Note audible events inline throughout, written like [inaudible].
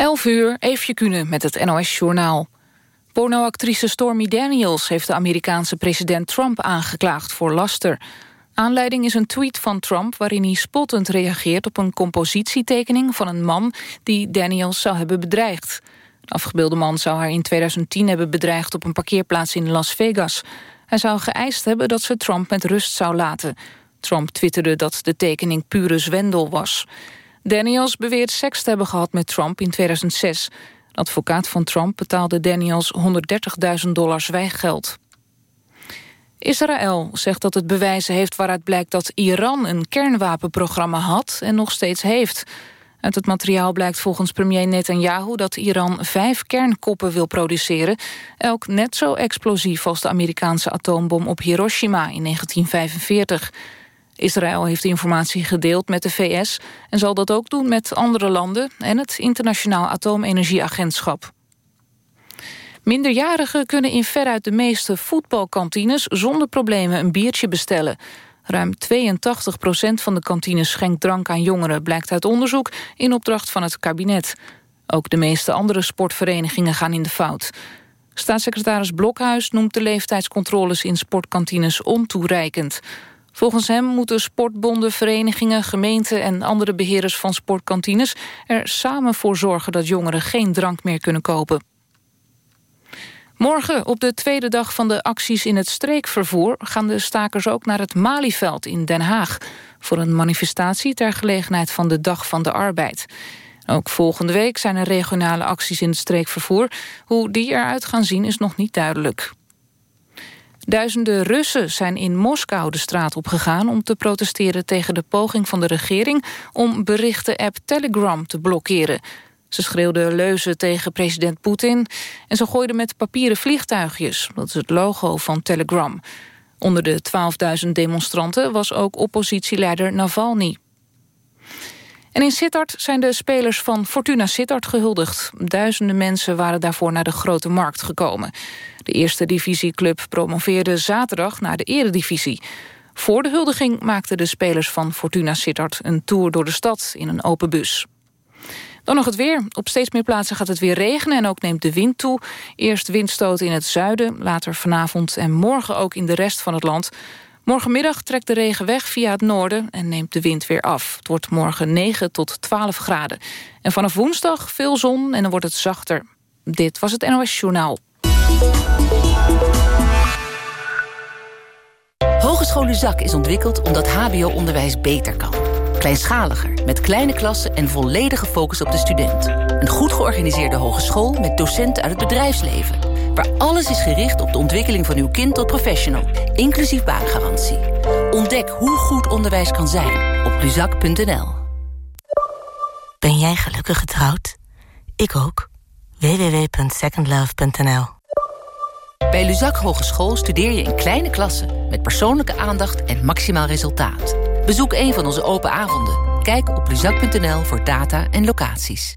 11 uur, Eefje Kunnen met het NOS-journaal. Pornoactrice Stormy Daniels heeft de Amerikaanse president Trump aangeklaagd voor laster. Aanleiding is een tweet van Trump waarin hij spottend reageert op een compositietekening van een man die Daniels zou hebben bedreigd. De afgebeelde man zou haar in 2010 hebben bedreigd op een parkeerplaats in Las Vegas. Hij zou geëist hebben dat ze Trump met rust zou laten. Trump twitterde dat de tekening pure zwendel was. Daniels beweert seks te hebben gehad met Trump in 2006. De advocaat van Trump betaalde Daniels 130.000 dollar zwijggeld. Israël zegt dat het bewijzen heeft waaruit blijkt dat Iran een kernwapenprogramma had en nog steeds heeft. Uit het materiaal blijkt volgens premier Netanyahu dat Iran vijf kernkoppen wil produceren, elk net zo explosief als de Amerikaanse atoombom op Hiroshima in 1945. Israël heeft informatie gedeeld met de VS en zal dat ook doen met andere landen en het Internationaal Atoomenergieagentschap. Minderjarigen kunnen in veruit de meeste voetbalkantines zonder problemen een biertje bestellen. Ruim 82 procent van de kantines schenkt drank aan jongeren, blijkt uit onderzoek in opdracht van het kabinet. Ook de meeste andere sportverenigingen gaan in de fout. Staatssecretaris Blokhuis noemt de leeftijdscontroles in sportkantines ontoereikend. Volgens hem moeten sportbonden, verenigingen, gemeenten en andere beheerders van sportkantines er samen voor zorgen dat jongeren geen drank meer kunnen kopen. Morgen, op de tweede dag van de acties in het streekvervoer... gaan de stakers ook naar het Malieveld in Den Haag... voor een manifestatie ter gelegenheid van de Dag van de Arbeid. Ook volgende week zijn er regionale acties in het streekvervoer. Hoe die eruit gaan zien is nog niet duidelijk. Duizenden Russen zijn in Moskou de straat opgegaan... om te protesteren tegen de poging van de regering... om berichten-app Telegram te blokkeren. Ze schreeuwden leuzen tegen president Poetin... en ze gooiden met papieren vliegtuigjes. Dat is het logo van Telegram. Onder de 12.000 demonstranten was ook oppositieleider Navalny. En in Sittard zijn de spelers van Fortuna Sittard gehuldigd. Duizenden mensen waren daarvoor naar de Grote Markt gekomen. De eerste divisieclub promoveerde zaterdag naar de eredivisie. Voor de huldiging maakten de spelers van Fortuna Sittard... een tour door de stad in een open bus. Dan nog het weer. Op steeds meer plaatsen gaat het weer regenen en ook neemt de wind toe. Eerst windstoten in het zuiden, later vanavond en morgen ook in de rest van het land. Morgenmiddag trekt de regen weg via het noorden en neemt de wind weer af. Het wordt morgen 9 tot 12 graden. En vanaf woensdag veel zon en dan wordt het zachter. Dit was het NOS Journaal. Hogeschool Luzak is ontwikkeld omdat hbo-onderwijs beter kan. Kleinschaliger, met kleine klassen en volledige focus op de student. Een goed georganiseerde hogeschool met docenten uit het bedrijfsleven. Waar alles is gericht op de ontwikkeling van uw kind tot professional. Inclusief baangarantie. Ontdek hoe goed onderwijs kan zijn op luzak.nl. Ben jij gelukkig getrouwd? Ik ook. www.secondlove.nl Bij Luzak Hogeschool studeer je in kleine klassen... met persoonlijke aandacht en maximaal resultaat. Bezoek een van onze open avonden. Kijk op luzak.nl voor data en locaties.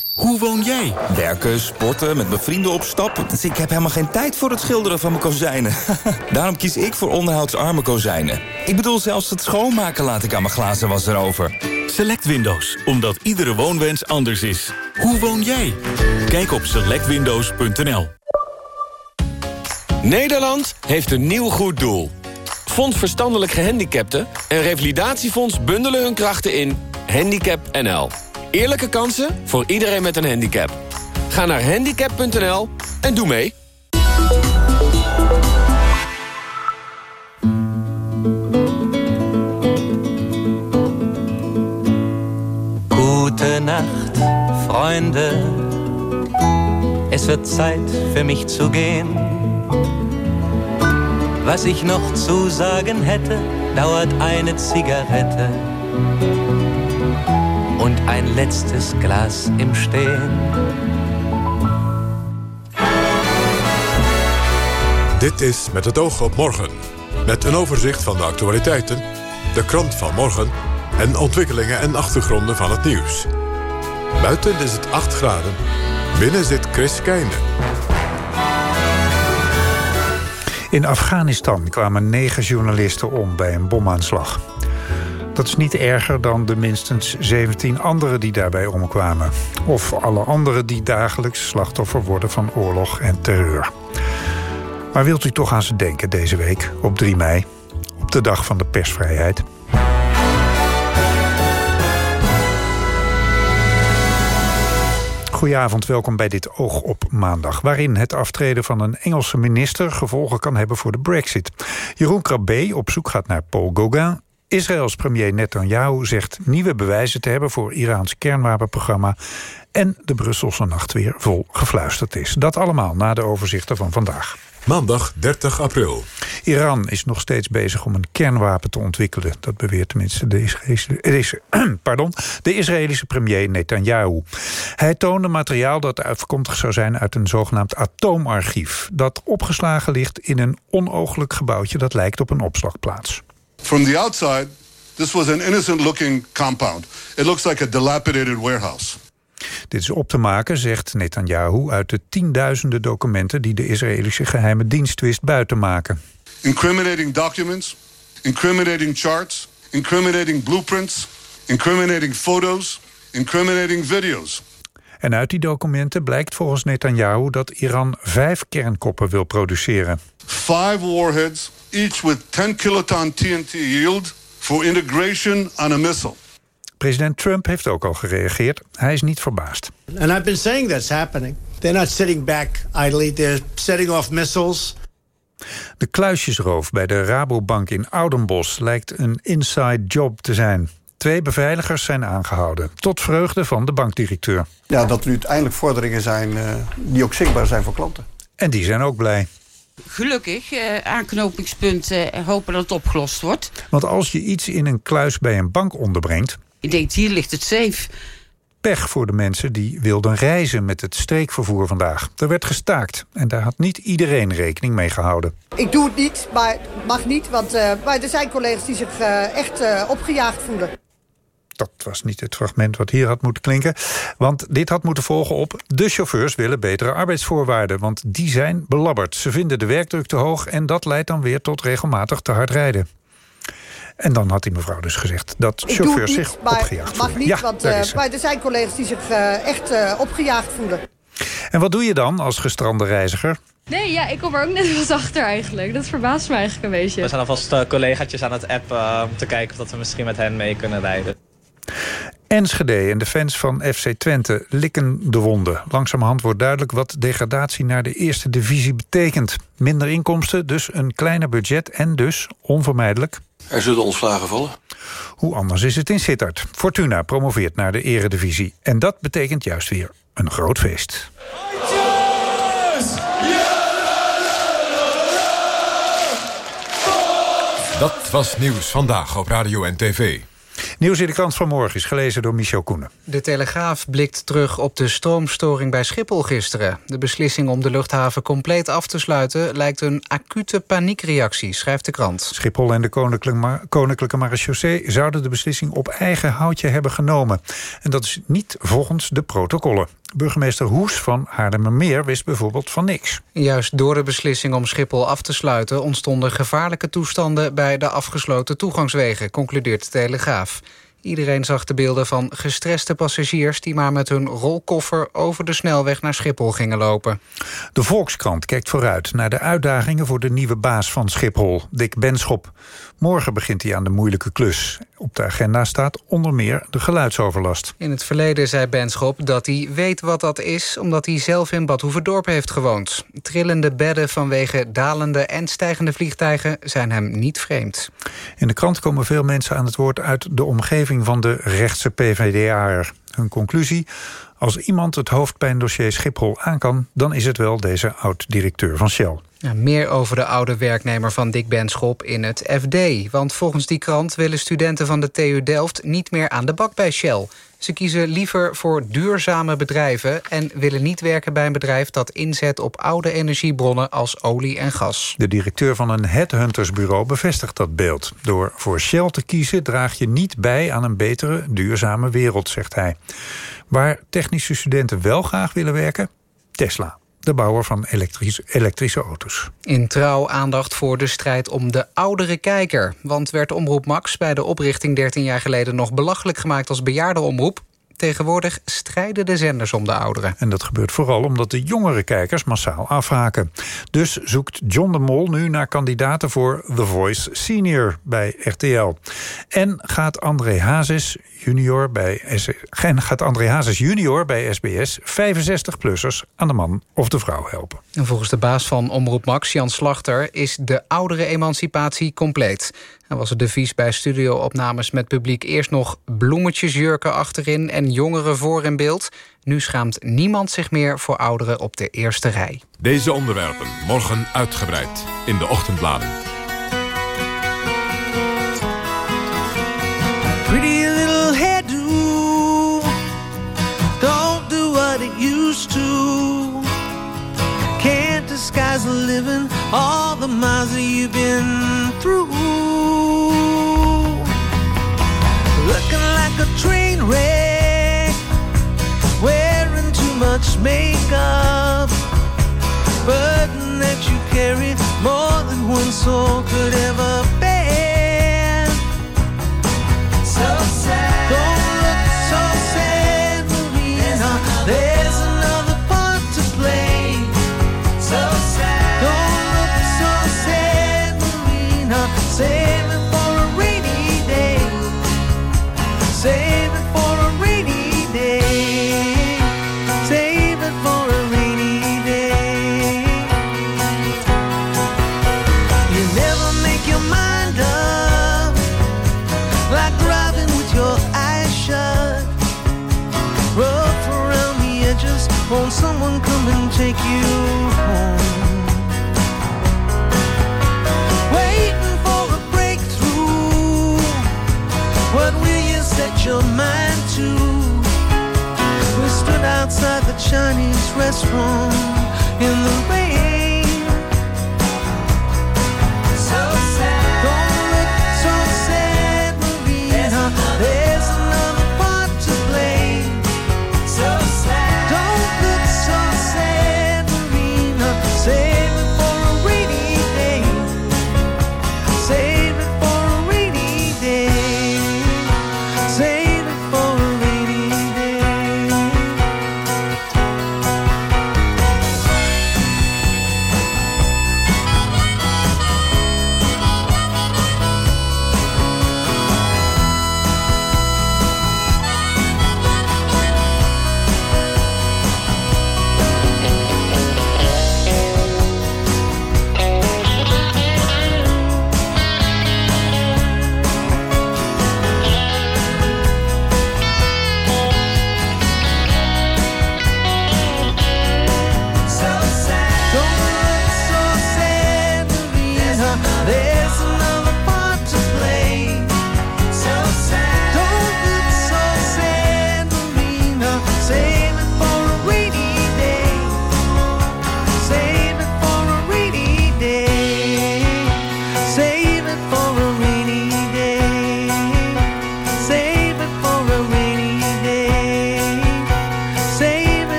hoe woon jij? Werken, sporten, met mijn vrienden op stap. Dus ik heb helemaal geen tijd voor het schilderen van mijn kozijnen. [laughs] Daarom kies ik voor onderhoudsarme kozijnen. Ik bedoel, zelfs het schoonmaken laat ik aan mijn glazen was erover. Select Windows, omdat iedere woonwens anders is. Hoe woon jij? Kijk op selectwindows.nl Nederland heeft een nieuw goed doel. Fonds Verstandelijk Gehandicapten en Revalidatiefonds bundelen hun krachten in Handicap NL. Eerlijke kansen voor iedereen met een handicap. Ga naar handicap.nl en doe mee. Gute Nacht, Freunde. Es wird Zeit für mich zu gehen. Was ich noch zu sagen hätte, dauert eine Zigarette en een letztes Glas im Stehen. Dit is Met het oog op morgen. Met een overzicht van de actualiteiten, de krant van morgen... en ontwikkelingen en achtergronden van het nieuws. Buiten is het 8 graden. Binnen zit Chris Keijnen. In Afghanistan kwamen negen journalisten om bij een bomaanslag. Dat is niet erger dan de minstens 17 anderen die daarbij omkwamen. Of alle anderen die dagelijks slachtoffer worden van oorlog en terreur. Maar wilt u toch aan ze denken deze week, op 3 mei, op de dag van de persvrijheid? Goedenavond, welkom bij dit Oog op Maandag... waarin het aftreden van een Engelse minister gevolgen kan hebben voor de brexit. Jeroen Krabbe op zoek gaat naar Paul Gauguin... Israëls premier Netanyahu zegt nieuwe bewijzen te hebben... voor Iraans kernwapenprogramma... en de Brusselse nacht weer vol gefluisterd is. Dat allemaal na de overzichten van vandaag. Maandag 30 april. Iran is nog steeds bezig om een kernwapen te ontwikkelen. Dat beweert tenminste de Israëlische, [clears throat] pardon, de Israëlische premier Netanyahu. Hij toonde materiaal dat afkomstig zou zijn uit een zogenaamd atoomarchief... dat opgeslagen ligt in een onooglijk gebouwtje dat lijkt op een opslagplaats. From the outside, this was an innocent-looking compound. It looks like a dilapidated warehouse. Dit is op te maken, zegt Netanyahu, uit de tienduizenden documenten... die de Israëlische geheime dienst wist buiten maken. Incriminating documents, incriminating charts, incriminating blueprints... incriminating photos, incriminating videos. En uit die documenten blijkt volgens Netanyahu dat Iran vijf kernkoppen wil produceren. Five warheads, each with 10 kiloton TNT yield... for integration on a missile. President Trump heeft ook al gereageerd. Hij is niet verbaasd. And I've been saying that's happening. They're not sitting back idly. They're setting off missiles. De kluisjesroof bij de Rabobank in Oudenbos lijkt een inside job te zijn. Twee beveiligers zijn aangehouden, tot vreugde van de bankdirecteur. Ja, dat er nu uiteindelijk vorderingen zijn uh, die ook zichtbaar zijn voor klanten. En die zijn ook blij. Gelukkig, uh, aanknopingspunt, uh, hopen dat het opgelost wordt. Want als je iets in een kluis bij een bank onderbrengt... Je denkt, hier ligt het safe. Pech voor de mensen die wilden reizen met het streekvervoer vandaag. Er werd gestaakt en daar had niet iedereen rekening mee gehouden. Ik doe het niet, maar het mag niet, want uh, maar er zijn collega's die zich uh, echt uh, opgejaagd voelen. Dat was niet het fragment wat hier had moeten klinken. Want dit had moeten volgen op... de chauffeurs willen betere arbeidsvoorwaarden. Want die zijn belabberd. Ze vinden de werkdruk te hoog... en dat leidt dan weer tot regelmatig te hard rijden. En dan had die mevrouw dus gezegd dat chauffeurs zich maar opgejaagd mag voelen. niet, want uh, maar er zijn collega's die zich uh, echt uh, opgejaagd voelen. En wat doe je dan als gestrande reiziger? Nee, ja, ik kom er ook net wat achter eigenlijk. Dat verbaast me eigenlijk een beetje. We zijn alvast uh, collegaatjes aan het appen om te kijken of dat we misschien met hen mee kunnen rijden. Enschede en de fans van FC Twente likken de wonden. Langzamerhand wordt duidelijk wat degradatie naar de eerste divisie betekent. Minder inkomsten, dus een kleiner budget en dus, onvermijdelijk... Er zullen ontslagen vallen. Hoe anders is het in Sittard? Fortuna promoveert naar de eredivisie. En dat betekent juist weer een groot feest. Dat was nieuws vandaag op Radio en TV. Nieuws in de krant van morgen is gelezen door Michel Koenen. De Telegraaf blikt terug op de stroomstoring bij Schiphol gisteren. De beslissing om de luchthaven compleet af te sluiten... lijkt een acute paniekreactie, schrijft de krant. Schiphol en de Koninklijke, Koninklijke Marechaussee... zouden de beslissing op eigen houtje hebben genomen. En dat is niet volgens de protocollen. Burgemeester Hoes van Haarlemmermeer wist bijvoorbeeld van niks. Juist door de beslissing om Schiphol af te sluiten... ontstonden gevaarlijke toestanden bij de afgesloten toegangswegen... concludeert de Telegraaf. Iedereen zag de beelden van gestreste passagiers... die maar met hun rolkoffer over de snelweg naar Schiphol gingen lopen. De Volkskrant kijkt vooruit naar de uitdagingen... voor de nieuwe baas van Schiphol, Dick Benschop. Morgen begint hij aan de moeilijke klus. Op de agenda staat onder meer de geluidsoverlast. In het verleden zei Benschop dat hij weet wat dat is... omdat hij zelf in Bad Hoeverdorp heeft gewoond. Trillende bedden vanwege dalende en stijgende vliegtuigen... zijn hem niet vreemd. In de krant komen veel mensen aan het woord uit de omgeving van de rechtse PVDA'er. Hun conclusie... Als iemand het hoofdpijndossier Schiphol aan kan... dan is het wel deze oud-directeur van Shell. Ja, meer over de oude werknemer van Dick Benschop in het FD. Want volgens die krant willen studenten van de TU Delft... niet meer aan de bak bij Shell. Ze kiezen liever voor duurzame bedrijven... en willen niet werken bij een bedrijf dat inzet op oude energiebronnen als olie en gas. De directeur van een headhuntersbureau bevestigt dat beeld. Door voor Shell te kiezen draag je niet bij aan een betere, duurzame wereld, zegt hij. Waar technische studenten wel graag willen werken? Tesla de bouwer van elektrische, elektrische auto's. In trouw aandacht voor de strijd om de oudere kijker. Want werd Omroep Max bij de oprichting 13 jaar geleden... nog belachelijk gemaakt als bejaardenomroep... Tegenwoordig strijden de zenders om de ouderen. En dat gebeurt vooral omdat de jongere kijkers massaal afhaken. Dus zoekt John de Mol nu naar kandidaten voor The Voice Senior bij RTL. En gaat André Hazes junior bij, en gaat André Hazes junior bij SBS 65-plussers aan de man of de vrouw helpen. En volgens de baas van Omroep Max, Jan Slachter, is de oudere emancipatie compleet. En was het devies bij studioopnames met publiek eerst nog bloemetjesjurken achterin en jongeren voor in beeld. Nu schaamt niemand zich meer voor ouderen op de eerste rij. Deze onderwerpen morgen uitgebreid in de ochtendbladen. The miles that you've been through. Looking like a train wreck Wearing too much makeup. Burden that you carry More than one soul could ever this room.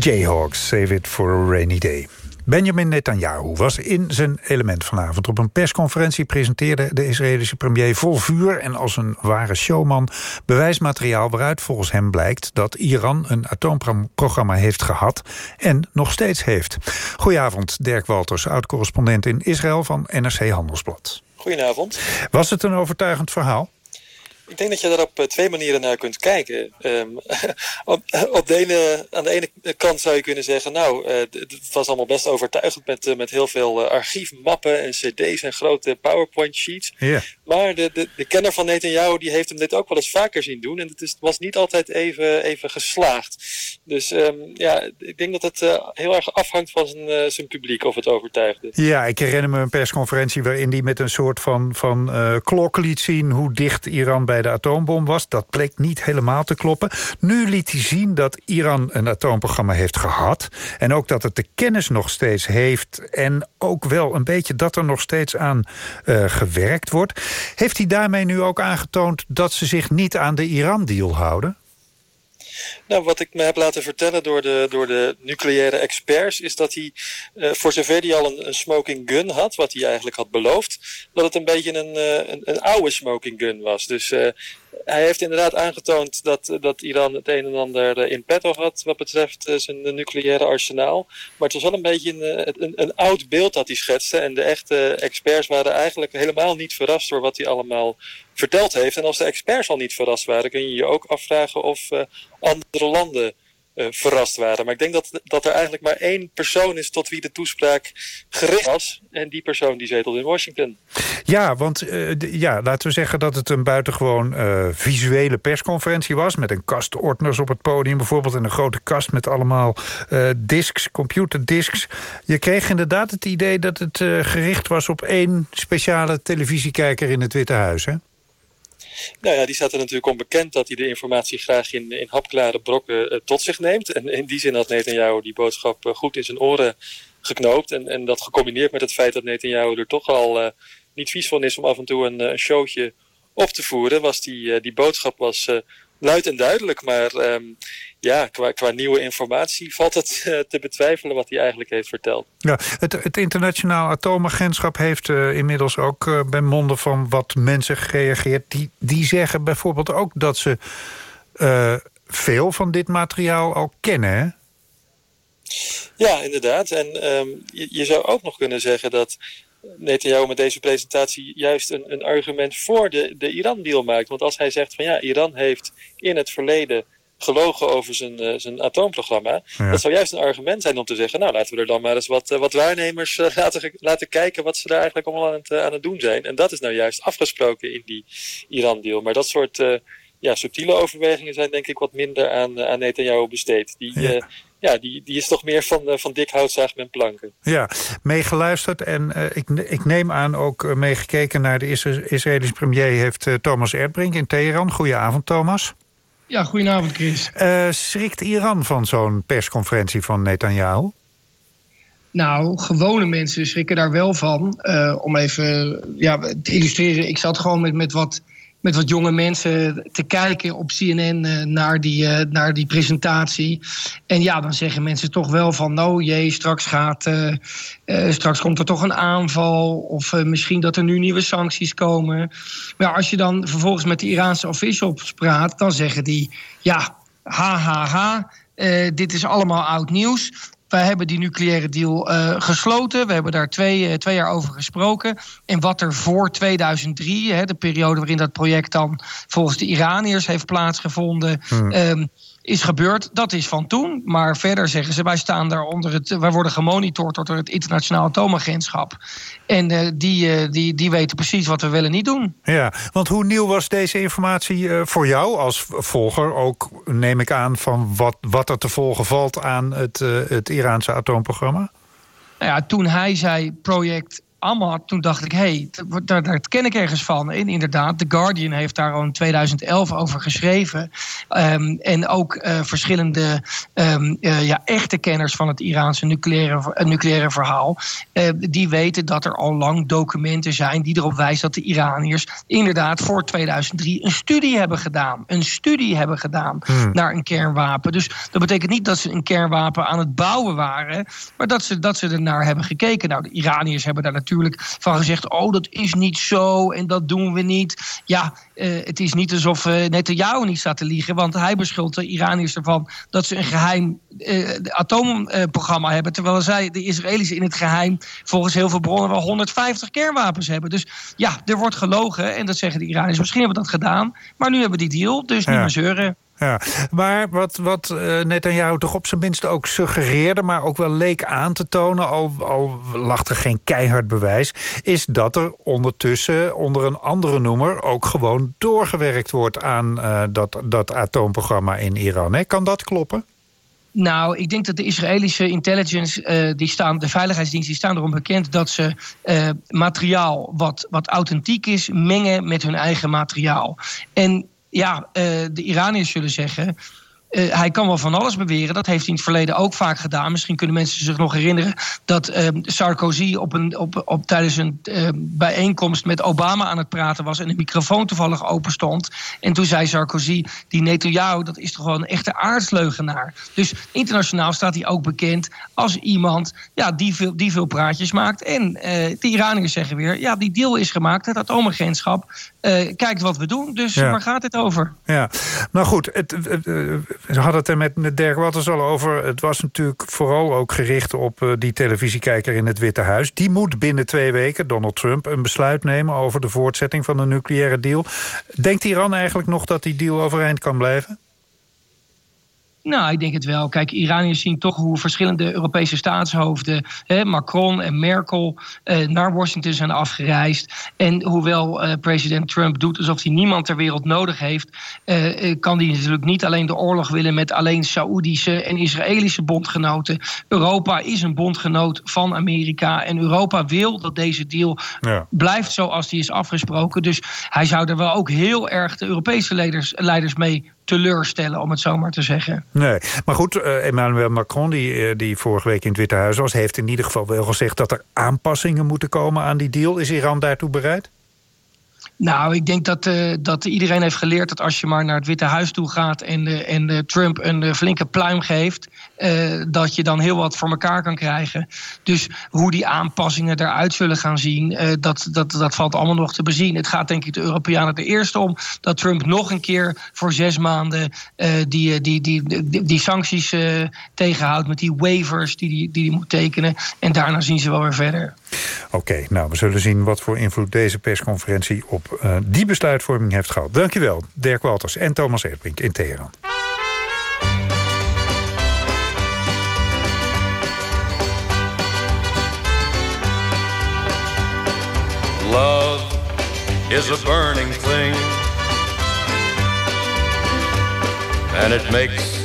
Jayhawks, Save It for a Rainy Day. Benjamin Netanyahu was in zijn element vanavond. Op een persconferentie presenteerde de Israëlische premier vol vuur... en als een ware showman bewijsmateriaal waaruit volgens hem blijkt... dat Iran een atoomprogramma heeft gehad en nog steeds heeft. Goedenavond, Dirk Walters, oud-correspondent in Israël van NRC Handelsblad. Goedenavond. Was het een overtuigend verhaal? Ik denk dat je daar op eh, twee manieren naar kunt kijken. Ehm, [laughs] op, op de ene, aan de ene kant zou je kunnen zeggen, nou, eh, het was allemaal best overtuigend met, eh, met heel veel archiefmappen en cd's en grote PowerPoint sheets. Maar de, de, de kenner van Netanyahu die heeft hem dit ook wel eens vaker zien doen. En het is, was niet altijd even, even geslaagd. Dus ehm, ja, ik denk dat het eh, heel erg afhangt van zijn, eh, zijn publiek of het overtuigde. Ja, ik herinner me een persconferentie waarin hij met een soort van, van eh, klok liet zien hoe dicht Iran bij de atoombom was. Dat bleek niet helemaal te kloppen. Nu liet hij zien dat Iran een atoomprogramma heeft gehad. En ook dat het de kennis nog steeds heeft. En ook wel een beetje dat er nog steeds aan gewerkt wordt. Heeft hij daarmee nu ook aangetoond dat ze zich niet aan de Iran-deal houden? Nou, wat ik me heb laten vertellen door de, door de nucleaire experts... is dat hij, eh, voor zover hij al een, smoking gun had... wat hij eigenlijk had beloofd... dat het een beetje een, eh, een, een oude smoking gun was. Dus eh, hij heeft inderdaad aangetoond dat, dat Iran het een en ander eh, in petto had... wat betreft eh, zijn nucleaire arsenaal. Maar het was wel een beetje een, eh, een, een oud beeld dat hij schetste. En de echte experts waren eigenlijk helemaal niet verrast... door wat hij allemaal verteld heeft. En als de experts al niet verrast waren... kun je je ook afvragen of andere landen verrast waren. Maar ik denk dat, dat er eigenlijk maar één persoon is tot wie de toespraak gericht was. En die persoon die zetelt in Washington. Ja, want eh, ja, laten we zeggen dat het een buitengewoon eh, visuele persconferentie was... met een kast ordners op het podium bijvoorbeeld... en een grote kast met allemaal eh, discs, computerdiscs. Je kreeg inderdaad het idee dat het eh, gericht was op één speciale televisiekijker in het Witte Huis, hè? Nou ja, die staat er natuurlijk onbekend dat hij de informatie graag in, in hapklare brokken eh, tot zich neemt. En in die zin had Netanyahu die boodschap eh, goed in zijn oren geknoopt. En, en dat gecombineerd met het feit dat Netanyahu er toch al eh, niet vies van is om af en toe een, een showtje op te voeren, was die, die boodschap was luid en duidelijk. Maar ehm, ja, qua, qua nieuwe informatie valt het eh, te betwijfelen wat hij eigenlijk heeft verteld. Ja, het, het internationaal atoomagentschap heeft eh, inmiddels ook eh, bij monden van wat mensen gereageerd. Die, die zeggen bijvoorbeeld ook dat ze veel van dit materiaal al kennen. Hè? Ja, inderdaad. En ehm, je, je zou ook nog kunnen zeggen dat Netanyahu met deze presentatie juist een, een argument voor de, de Iran-deal maakt. Want als hij zegt van ja, Iran heeft in het verleden gelogen over zijn, eh, zijn atoomprogramma. Ja. Dat zou juist een argument zijn om te zeggen, nou laten we er dan maar eens wat, eh, wat waarnemers eh, [laughs] laten, laten kijken wat ze daar eigenlijk allemaal aan het, aan het doen zijn. En dat is nou juist afgesproken in die Iran-deal. Maar dat soort ja, subtiele overwegingen zijn denk ik wat minder aan, aan Netanyahu besteed. Die, ja. ja, die, die is toch meer van, van dik houtzaag met planken. Ja, meegeluisterd en ik, ik neem aan ook meegekeken naar de Isra- Israëlische premier... heeft Thomas Erdbrink in Teheran. Goedenavond, Thomas. Ja, goedenavond Chris. Eh, schrikt Iran van zo'n persconferentie van Netanyahu? Nou, gewone mensen schrikken daar wel van. Eh, om even ja, te illustreren, ik zat gewoon met, met, wat, met wat jonge mensen te kijken op CNN eh, naar, die, eh, naar die presentatie. En ja, dan zeggen mensen toch wel van, nou jee, straks, gaat, eh, straks komt er toch een aanval. Of misschien dat er nu nieuwe sancties komen. Maar als je dan vervolgens met de Iraanse officials praat, dan zeggen die, ja, ha ha ha, dit is allemaal oud nieuws. Wij hebben die nucleaire deal eh, gesloten. We hebben daar twee, eh, twee jaar over gesproken. En wat er voor 2003, hè, de periode waarin dat project dan volgens de Iraniërs heeft plaatsgevonden, Hmm. ehm, is gebeurd, dat is van toen. Maar verder zeggen ze, wij staan daar onder het. Wij worden gemonitord door het internationaal atoomagentschap. En eh, die, eh, die, die weten precies wat we willen niet doen. Ja, want hoe nieuw was deze informatie eh, voor jou als volger? Ook neem ik aan van wat, wat er te volgen valt aan het, het Iraanse atoomprogramma? Nou ja, toen hij zei project Ahmad, toen dacht ik, hé, hey, daar, daar ken ik ergens van. En inderdaad, The Guardian heeft daar al in 2011 over geschreven. Ehm, en ook eh, verschillende ehm, eh, ja, echte kenners van het Iraanse nucleaire, eh, nucleaire verhaal... die weten dat er al lang documenten zijn die erop wijzen dat de Iraniërs... inderdaad voor 2003 een studie hebben gedaan. Een studie hebben gedaan Hmm. naar een kernwapen. Dus dat betekent niet dat ze een kernwapen aan het bouwen waren... maar dat ze, dat ze er naar hebben gekeken. Nou, de Iraniërs hebben daar natuurlijk van gezegd... oh, dat is niet zo en dat doen we niet. Ja, eh, het is niet alsof uh, Netanyahu niet staat te liegen... want hij beschuldigt de Iraniërs ervan dat ze een geheim eh, atoomprogramma hebben... terwijl zij, de Israëli's, in het geheim... volgens heel veel bronnen wel 150 kernwapens hebben. Dus ja, er wordt gelogen en dat zeggen de Iraniërs. Misschien hebben we dat gedaan, maar nu hebben we die deal, dus niet Ja. meer zeuren. Ja, maar wat, wat uh, Netanyahu toch op zijn minst ook suggereerde... maar ook wel leek aan te tonen, al, al lag er geen keihard bewijs... is dat er ondertussen onder een andere noemer... ook gewoon doorgewerkt wordt aan uh, dat, dat atoomprogramma in Iran. Kan dat kloppen? Nou, ik denk dat de Israëlische intelligence, eh, die staan, de veiligheidsdiensten, die staan erom bekend dat ze eh, materiaal wat, wat authentiek is, mengen met hun eigen materiaal. En ja, eh, de Iraniërs zullen zeggen. Eh, hij kan wel van alles beweren. Dat heeft hij in het verleden ook vaak gedaan. Misschien kunnen mensen zich nog herinneren dat eh, Sarkozy op een, op, op, tijdens een eh, bijeenkomst met Obama aan het praten was en de microfoon toevallig open stond. En toen zei Sarkozy: Die Netanyahu, dat is toch gewoon een echte aardsleugenaar. Dus internationaal staat hij ook bekend als iemand ja, die, veel, die veel praatjes maakt. En eh, de Iraniërs zeggen weer: Ja, die deal is gemaakt, het atoomagentschap. eh kijkt wat we doen. Dus Ja. waar gaat het over? Ja, nou goed, het, het, het, we hadden het er met, Dirk Watters al over. Het was natuurlijk vooral ook gericht op eh, die televisiekijker in het Witte Huis. Die moet binnen twee weken, Donald Trump, een besluit nemen... over de voortzetting van de nucleaire deal. Denkt Iran eigenlijk nog dat die deal overeind kan blijven? Nou, ik denk het wel. Kijk, Iraniërs zien toch hoe verschillende Europese staatshoofden, hè, Macron en Merkel, eh, naar Washington zijn afgereisd. En hoewel eh, president Trump doet alsof hij niemand ter wereld nodig heeft, eh, eh, kan hij natuurlijk niet alleen de oorlog willen met alleen Saoedische en Israëlische bondgenoten. Europa is een bondgenoot van Amerika en Europa wil dat deze deal Ja. blijft zoals die is afgesproken. Dus hij zou er wel ook heel erg de Europese leiders, leiders mee teleurstellen, om het zo maar te zeggen. Nee, maar goed, eh, Emmanuel Macron, die, eh, die vorige week in het Witte Huis was... heeft in ieder geval wel gezegd dat er aanpassingen moeten komen aan die deal. Is Iran daartoe bereid? Nou, ik denk dat, eh, dat iedereen heeft geleerd dat als je maar naar het Witte Huis toe gaat en, en Trump een eh, flinke pluim geeft, eh, dat je dan heel wat voor elkaar kan krijgen. Dus hoe die aanpassingen eruit zullen gaan zien, dat, dat, dat valt allemaal nog te bezien. Het gaat denk ik de Europeanen er eerst om dat Trump nog een keer voor zes maanden die, die, die, die, die sancties tegenhoudt met die waivers die hij die, die die moet tekenen. En daarna zien ze wel weer verder. Oké, nou, we zullen zien wat voor invloed deze persconferentie... op eh, die besluitvorming heeft gehad. Dankjewel, Dirk Walters en Thomas Erdbrink in Teheran. Love is a burning thing, and it makes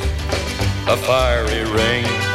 a ring.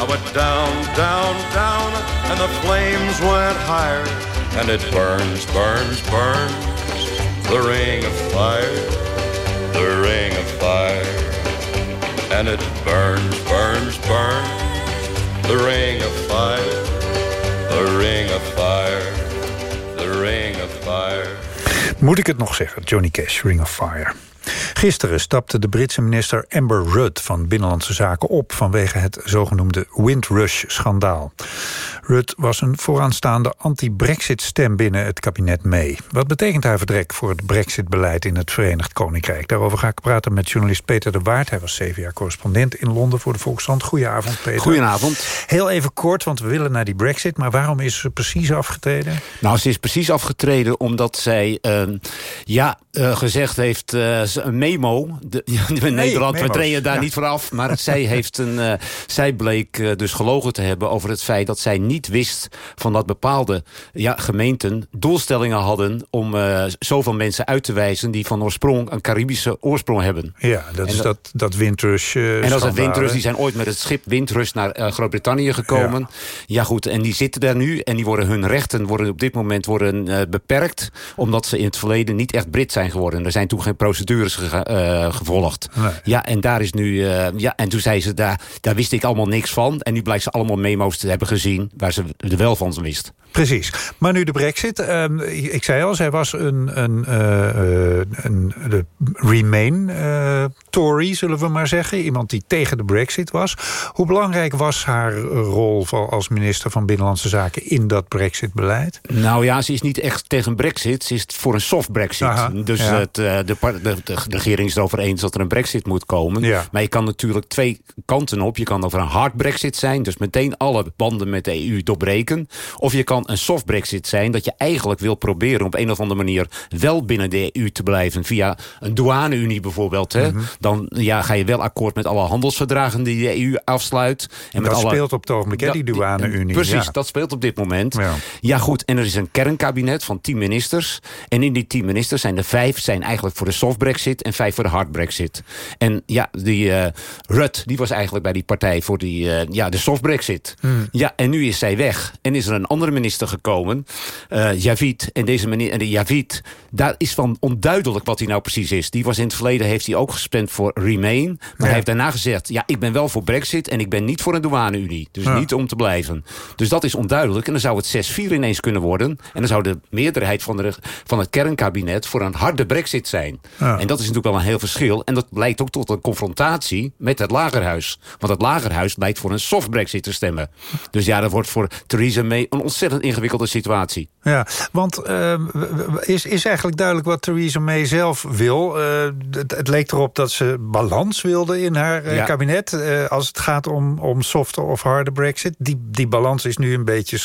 I went down, down, down, and the flames went higher. And it burns, burns, burns. The ring of fire, the ring of fire. And it burns, burns, burns. The ring of fire, the ring of fire, the ring of fire. Moet ik het nog zeggen, Johnny Cash, Ring of Fire. Gisteren stapte de Britse minister Amber Rudd van Binnenlandse Zaken op... vanwege het zogenoemde Windrush-schandaal. Rudd was een vooraanstaande anti-Brexit-stem binnen het kabinet mee. Wat betekent haar vertrek voor het Brexit-beleid in het Verenigd Koninkrijk? Daarover ga ik praten met journalist Peter de Waard. Hij was zeven jaar correspondent in Londen voor de Volkskrant. Goedenavond, Peter. Goedenavond. Heel even kort, want we willen naar die Brexit. Maar waarom is ze precies afgetreden? Nou, ze is precies afgetreden omdat zij uh, ja, uh, gezegd heeft... Uh, een memo, de, [laughs] in Nederland, we treden daar ja. niet vooraf... maar zij, heeft een, uh, zij bleek dus gelogen te hebben over het feit dat zij niet wist... van dat bepaalde ja, gemeenten doelstellingen hadden... om zoveel mensen uit te wijzen die van oorsprong een Caribische oorsprong hebben. Ja, dat En is dat, dat Windrush En dat is Windrush. Die zijn ooit met het schip Windrush naar Groot-Brittannië gekomen. Ja. ja. goed. En die zitten daar nu. En die worden, hun rechten worden op dit moment worden, beperkt. Omdat ze in het verleden niet echt Brit zijn geworden. Er zijn toen geen procedures ge uh, gevolgd. Nee. Ja, en daar is nu... uh, ja, en toen zei ze, daar, daar wist ik allemaal niks van. En nu blijkt ze allemaal memo's te hebben gezien... waar ze er wel van wist. Precies. Maar nu de brexit. Um, ik zei al, zij was een, een, uh, een, een Remain Tory, zullen we maar zeggen. Iemand die tegen de brexit was. Hoe belangrijk was haar rol als minister van Binnenlandse Zaken... in dat brexit-beleid? Nou ja, ze is niet echt tegen brexit. Ze is voor een soft brexit. Aha, dus ja. het, de, de, de, de, regering is het over eens dat er een brexit moet komen. Ja. Maar je kan natuurlijk twee kanten op. Je kan over een hard brexit zijn. Dus meteen alle banden met de EU doorbreken. Of je kan een soft brexit zijn. Dat je eigenlijk wil proberen op een of andere manier... wel binnen de EU te blijven. Via een douane-unie bijvoorbeeld. Hè? Mhm. Dan ja, ga je wel akkoord met alle handelsverdragen die de EU afsluit. En met dat alle... speelt op het ogenblik, hè, die douane-unie. Precies, ja. dat speelt op dit moment. Ja. ja goed, en er is een kernkabinet van tien ministers. En in die tien ministers zijn er vijf zijn eigenlijk voor de soft brexit... en vijf voor de hard brexit. En ja, die uh, Rudd, die was eigenlijk bij die partij voor die, uh, ja, de soft brexit. Hmm. Ja, en nu is zij weg. En is er een andere minister gekomen, uh, Javid. En deze meneer, en de Javid, daar is van onduidelijk wat hij nou precies is. Die was in het verleden, heeft hij ook gestemd voor Remain. Maar Ja. hij heeft daarna gezegd, ja, ik ben wel voor brexit... en ik ben niet voor een douane-unie. Dus Ja. niet om te blijven. Dus dat is onduidelijk. En dan zou het 6-4 ineens kunnen worden. En dan zou de meerderheid van, de, van het kernkabinet... voor een harde brexit zijn. Ja. En dat is natuurlijk wel een heel verschil. En dat leidt ook tot een confrontatie met het lagerhuis. Want het lagerhuis lijkt voor een soft brexit te stemmen. Dus ja, dat wordt voor Theresa May een ontzettend ingewikkelde situatie. Ja, want uh, is, is eigenlijk duidelijk wat Theresa May zelf wil. Uh, het, het, leek erop dat ze balans wilde in haar uh, Ja. kabinet... Als het gaat om, om softe of harde brexit. Die, die balans is nu een beetje...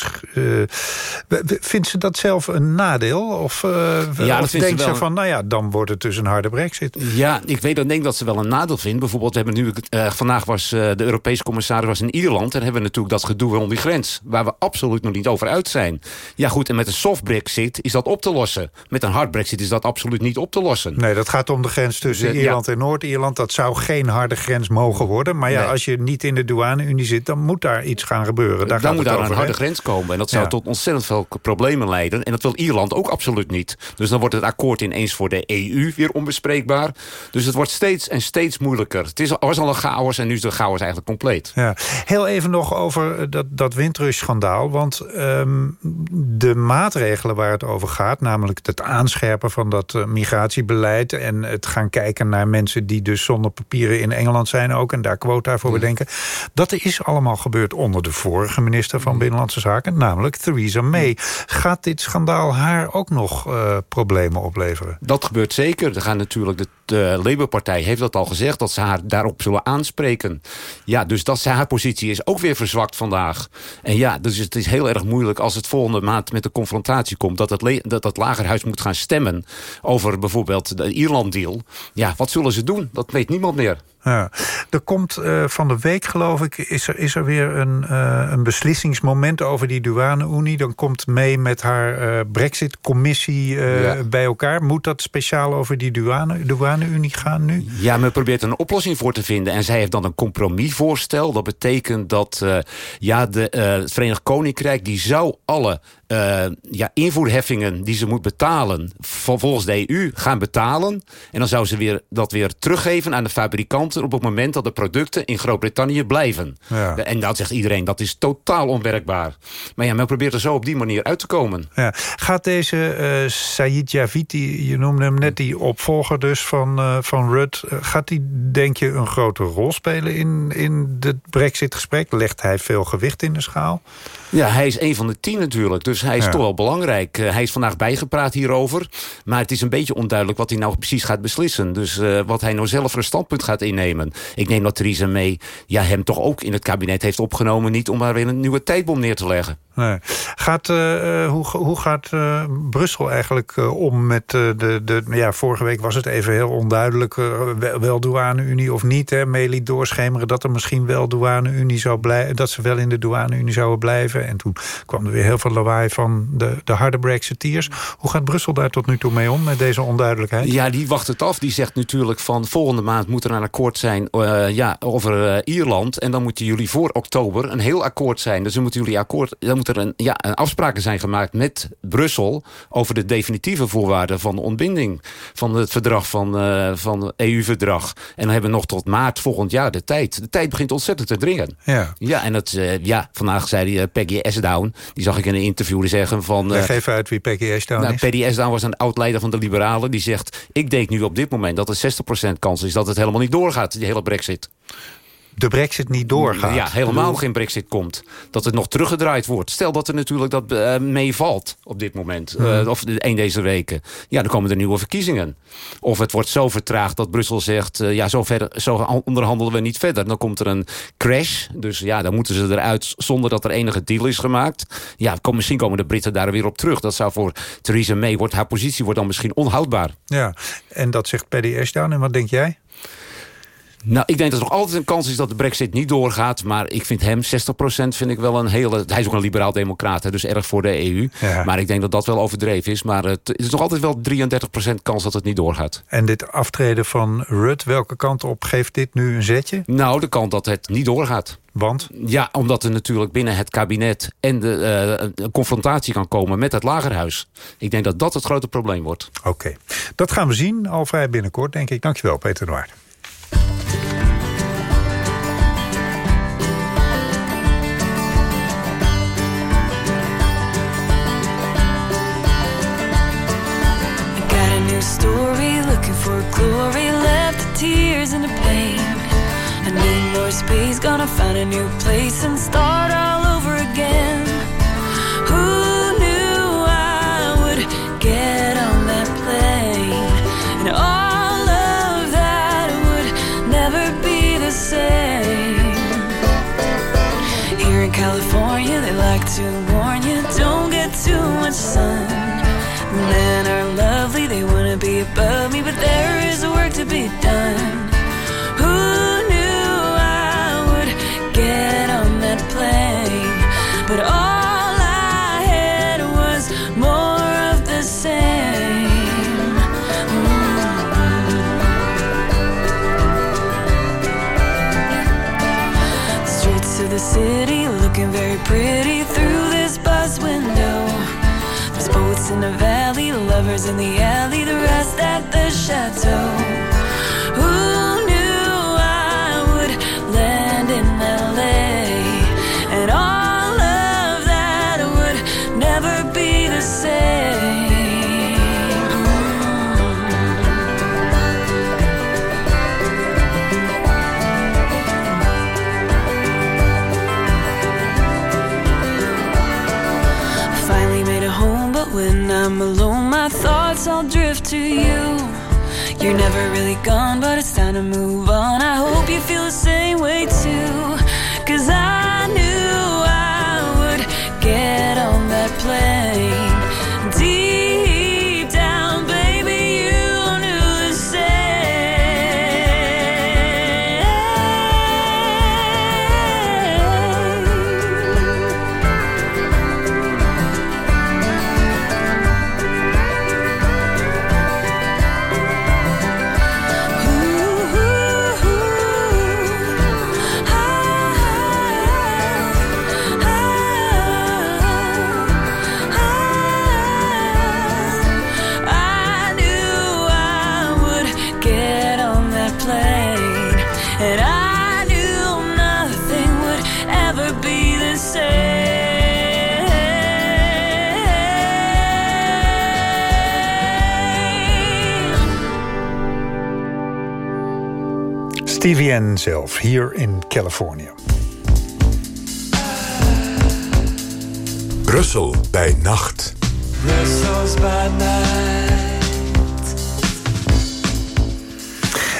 Vindt ze dat zelf een nadeel? Of, Ja, dat of denkt ze, wel. van, nou ja, dan wordt het dus een harde brexit? Ja, ik weet dat, denk dat ze wel een nadeel vindt. Bijvoorbeeld, we hebben nu, eh, vandaag was eh, de Europese commissaris was in Ierland... en hebben we natuurlijk dat gedoe rond die grens... waar we absoluut nog niet over uit zijn. Ja goed, en met een soft brexit is dat op te lossen. Met een hard brexit is dat absoluut niet op te lossen. Nee, dat gaat om de grens tussen Ja. Ierland en Noord-Ierland. Dat zou geen harde grens mogen worden. Maar ja, Nee. als je niet in de douane-unie zit... dan moet daar iets gaan gebeuren. Daar dan gaat moet daar over, een harde grens komen. En dat zou Ja. tot ontzettend veel problemen leiden. En dat wil Ierland ook absoluut niet. Dus dan wordt het akkoord ineens voor de EU weer onbespreekbaar. Dus het wordt steeds en steeds moeilijker. Het is, was al een chaos en nu is de chaos eigenlijk compleet. Ja. Heel even nog over eh, dat, dat windrush-schandaal. Want ehm, de maatregelen waar het over gaat... namelijk het aanscherpen van dat eh, migratiebeleid... en het gaan kijken naar mensen die dus zonder papieren in Engeland zijn ook... en daar quota voor bedenken. Dat is allemaal gebeurd onder de vorige minister van Binnenlandse Zaken... namelijk Theresa May. Gaat dit schandaal haar ook nog eh, problemen opleveren? Dat gebeurt zeker. Er gaan natuurlijk de, de Labour-partij heeft dat al gezegd... dat ze haar daarop zullen aanspreken. Ja, dus dat, haar positie is ook weer verzwakt vandaag. En ja, dus het is heel erg moeilijk als het volgende maand met de confrontatie komt... dat het, dat het lagerhuis moet gaan stemmen over bijvoorbeeld de Ierland-deal. Ja, wat zullen ze doen? Dat weet niemand meer. Ja. Er komt uh, van de week, geloof ik, is er, is er weer een, uh, een beslissingsmoment over die douane-unie. Dan komt mee met haar uh, brexit-commissie ja. bij elkaar. Moet dat speciaal over die douane-unie douane gaan nu? Ja, men probeert er een oplossing voor te vinden. En zij heeft dan een compromisvoorstel. Dat betekent dat ja, de, het Verenigd Koninkrijk... die zou alle uh, ja, invoerheffingen die ze moet betalen... volgens de EU gaan betalen. En dan zou ze weer, dat weer teruggeven aan de fabrikanten op het moment dat de producten in Groot-Brittannië blijven. Ja. En dan zegt iedereen, dat is totaal onwerkbaar. Maar ja, men probeert er zo op die manier uit te komen. Ja. Gaat deze eh Said Javid, die, je noemde hem net, die opvolger dus van, eh, van Rudd... eh, gaat die, denk je, een grote rol spelen in, in het brexit-gesprek? Legt hij veel gewicht in de schaal? Ja, hij is een van de tien natuurlijk, dus hij is Ja. toch wel belangrijk. Eh, hij is vandaag bijgepraat hierover, maar het is een beetje onduidelijk wat hij nou precies gaat beslissen. Dus eh, wat hij nou zelf voor een standpunt gaat innemen. Ik neem dat Theresa May ja, hem toch ook in het kabinet heeft opgenomen, niet om maar weer een nieuwe tijdbom neer te leggen. Nee. Gaat, eh, eh, hoe, hoe gaat eh, Brussel eigenlijk om met de, de... Ja, vorige week was het even heel onduidelijk... wel, douane-unie of niet. Hè. Liet doorschemeren dat er misschien wel douane-unie zou blijven... dat ze wel in de douane-unie zouden blijven. En toen kwam er weer heel veel lawaai van de, de harde brexiteers. Hoe gaat Brussel daar tot nu toe mee om, met deze onduidelijkheid? Ja, die wacht het af. Die zegt natuurlijk van volgende maand moet er een akkoord zijn ja, over Ierland. En dan moeten jullie voor oktober een heel akkoord zijn. Dus dan moeten jullie akkoord, moet er een, ja, een afspraken zijn gemaakt met Brussel over de definitieve voorwaarden van de ontbinding van het verdrag van, eh, van het EU-verdrag. En dan hebben we nog tot maart volgend jaar de tijd. De tijd begint ontzettend te dringen. Ja. Ja, en het, eh, ja, vandaag zei die, eh, Peggy Ashdown, die zag ik in een interview zeggen van... Leg even uit wie Peggy Ashdown nou, is. Paddy Ashdown was een oud-leider van de Liberalen. Die zegt, ik denk nu op dit moment dat er 60% kans is... dat het helemaal niet doorgaat, die hele brexit. De brexit niet doorgaat? Ja, helemaal bedoel- geen brexit komt. Dat het nog teruggedraaid wordt. Stel dat er natuurlijk dat eh, meevalt op dit moment. eh, Hmm. of een deze weken. Ja, dan komen er nieuwe verkiezingen. Of het wordt zo vertraagd dat Brussel zegt... eh, ja, zo, verder, zo onderhandelen we niet verder. Dan komt er een crash. Dus ja, dan moeten ze eruit zonder dat er enige deal is gemaakt. Ja, kom, misschien komen de Britten daar weer op terug. Dat zou voor Theresa May... Wordt, haar positie wordt dan misschien onhoudbaar. Ja, en dat zegt Paddy Ashdown. En wat denk jij? Nou, ik denk dat er nog altijd een kans is dat de brexit niet doorgaat. Maar ik vind hem, 60% vind ik wel een hele... Hij is ook een liberaal-democraat, dus erg voor de EU. Ja. Maar ik denk dat dat wel overdreven is. Maar het, het is nog altijd wel 33% kans dat het niet doorgaat. En dit aftreden van Rudd, welke kant op geeft dit nu een zetje? Nou, de kant dat het niet doorgaat. Want? Ja, omdat er natuurlijk binnen het kabinet... en de eh, een confrontatie kan komen met het lagerhuis. Ik denk dat dat het grote probleem wordt. Oké, dat gaan we zien al vrij binnenkort, denk ik. Dankjewel, Peter Noord. Tears and the pain. I need more space, gonna find a new place and start all over again. Who knew I would get on that plane? And all of that would never be the same. Here in California, they like to warn you don't get too much sun. Men are lovely, they wanna be above me, but there is work to be done. But all I had was more of the same. The streets of the city looking very pretty through this bus window. There's boats in the valley, lovers in the alley, the rest at the chateau. You're never really gone, but it's time to move on. I hope you feel the same way too. TVN zelf, hier in Californië. Brussel bij nacht. Brussels night.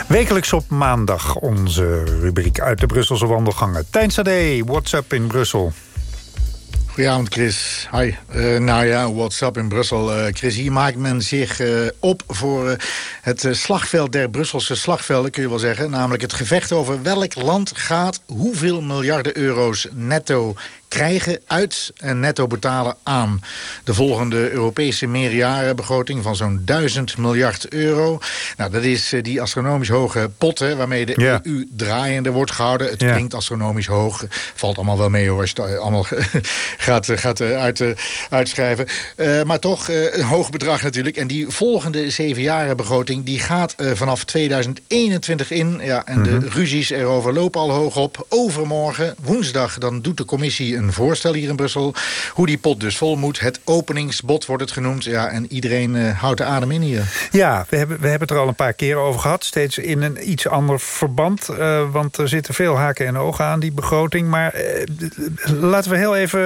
Wekelijks op maandag onze rubriek uit de Brusselse wandelgangen. Tijn Sade, what's up in Brussel? Goedenavond Chris. Hi. Eh, nou ja, what's up in Brussel. Eh, Chris, hier maakt men zich eh, op voor het eh, slagveld der Brusselse slagvelden, kun je wel zeggen. Namelijk het gevecht over welk land gaat hoeveel miljarden euro's netto krijgen uit en netto betalen aan. De volgende Europese meerjarenbegroting van zo'n 1000 miljard euro. Nou, dat is eh, die astronomisch hoge pot hè, waarmee de Ja. EU draaiende wordt gehouden. Het Ja. klinkt astronomisch hoog. Valt allemaal wel mee hoor, als je het allemaal [laughs] gaat, eh, gaat eh, uit, uitschrijven. Maar toch een hoog bedrag natuurlijk. En die volgende zevenjarenbegroting die gaat vanaf 2021 in. Ja, en de ruzies erover lopen al hoog op. Overmorgen, woensdag, dan doet de commissie een voorstel hier in Brussel. Hoe die pot dus vol moet. Het openingsbod wordt het genoemd. Ja, en iedereen eh, houdt de adem in hier. Ja, we hebben, we hebben het er al een paar keer over gehad. Steeds in een iets ander verband. eh, want er zitten veel haken en ogen aan die begroting. Maar eh, laten we heel even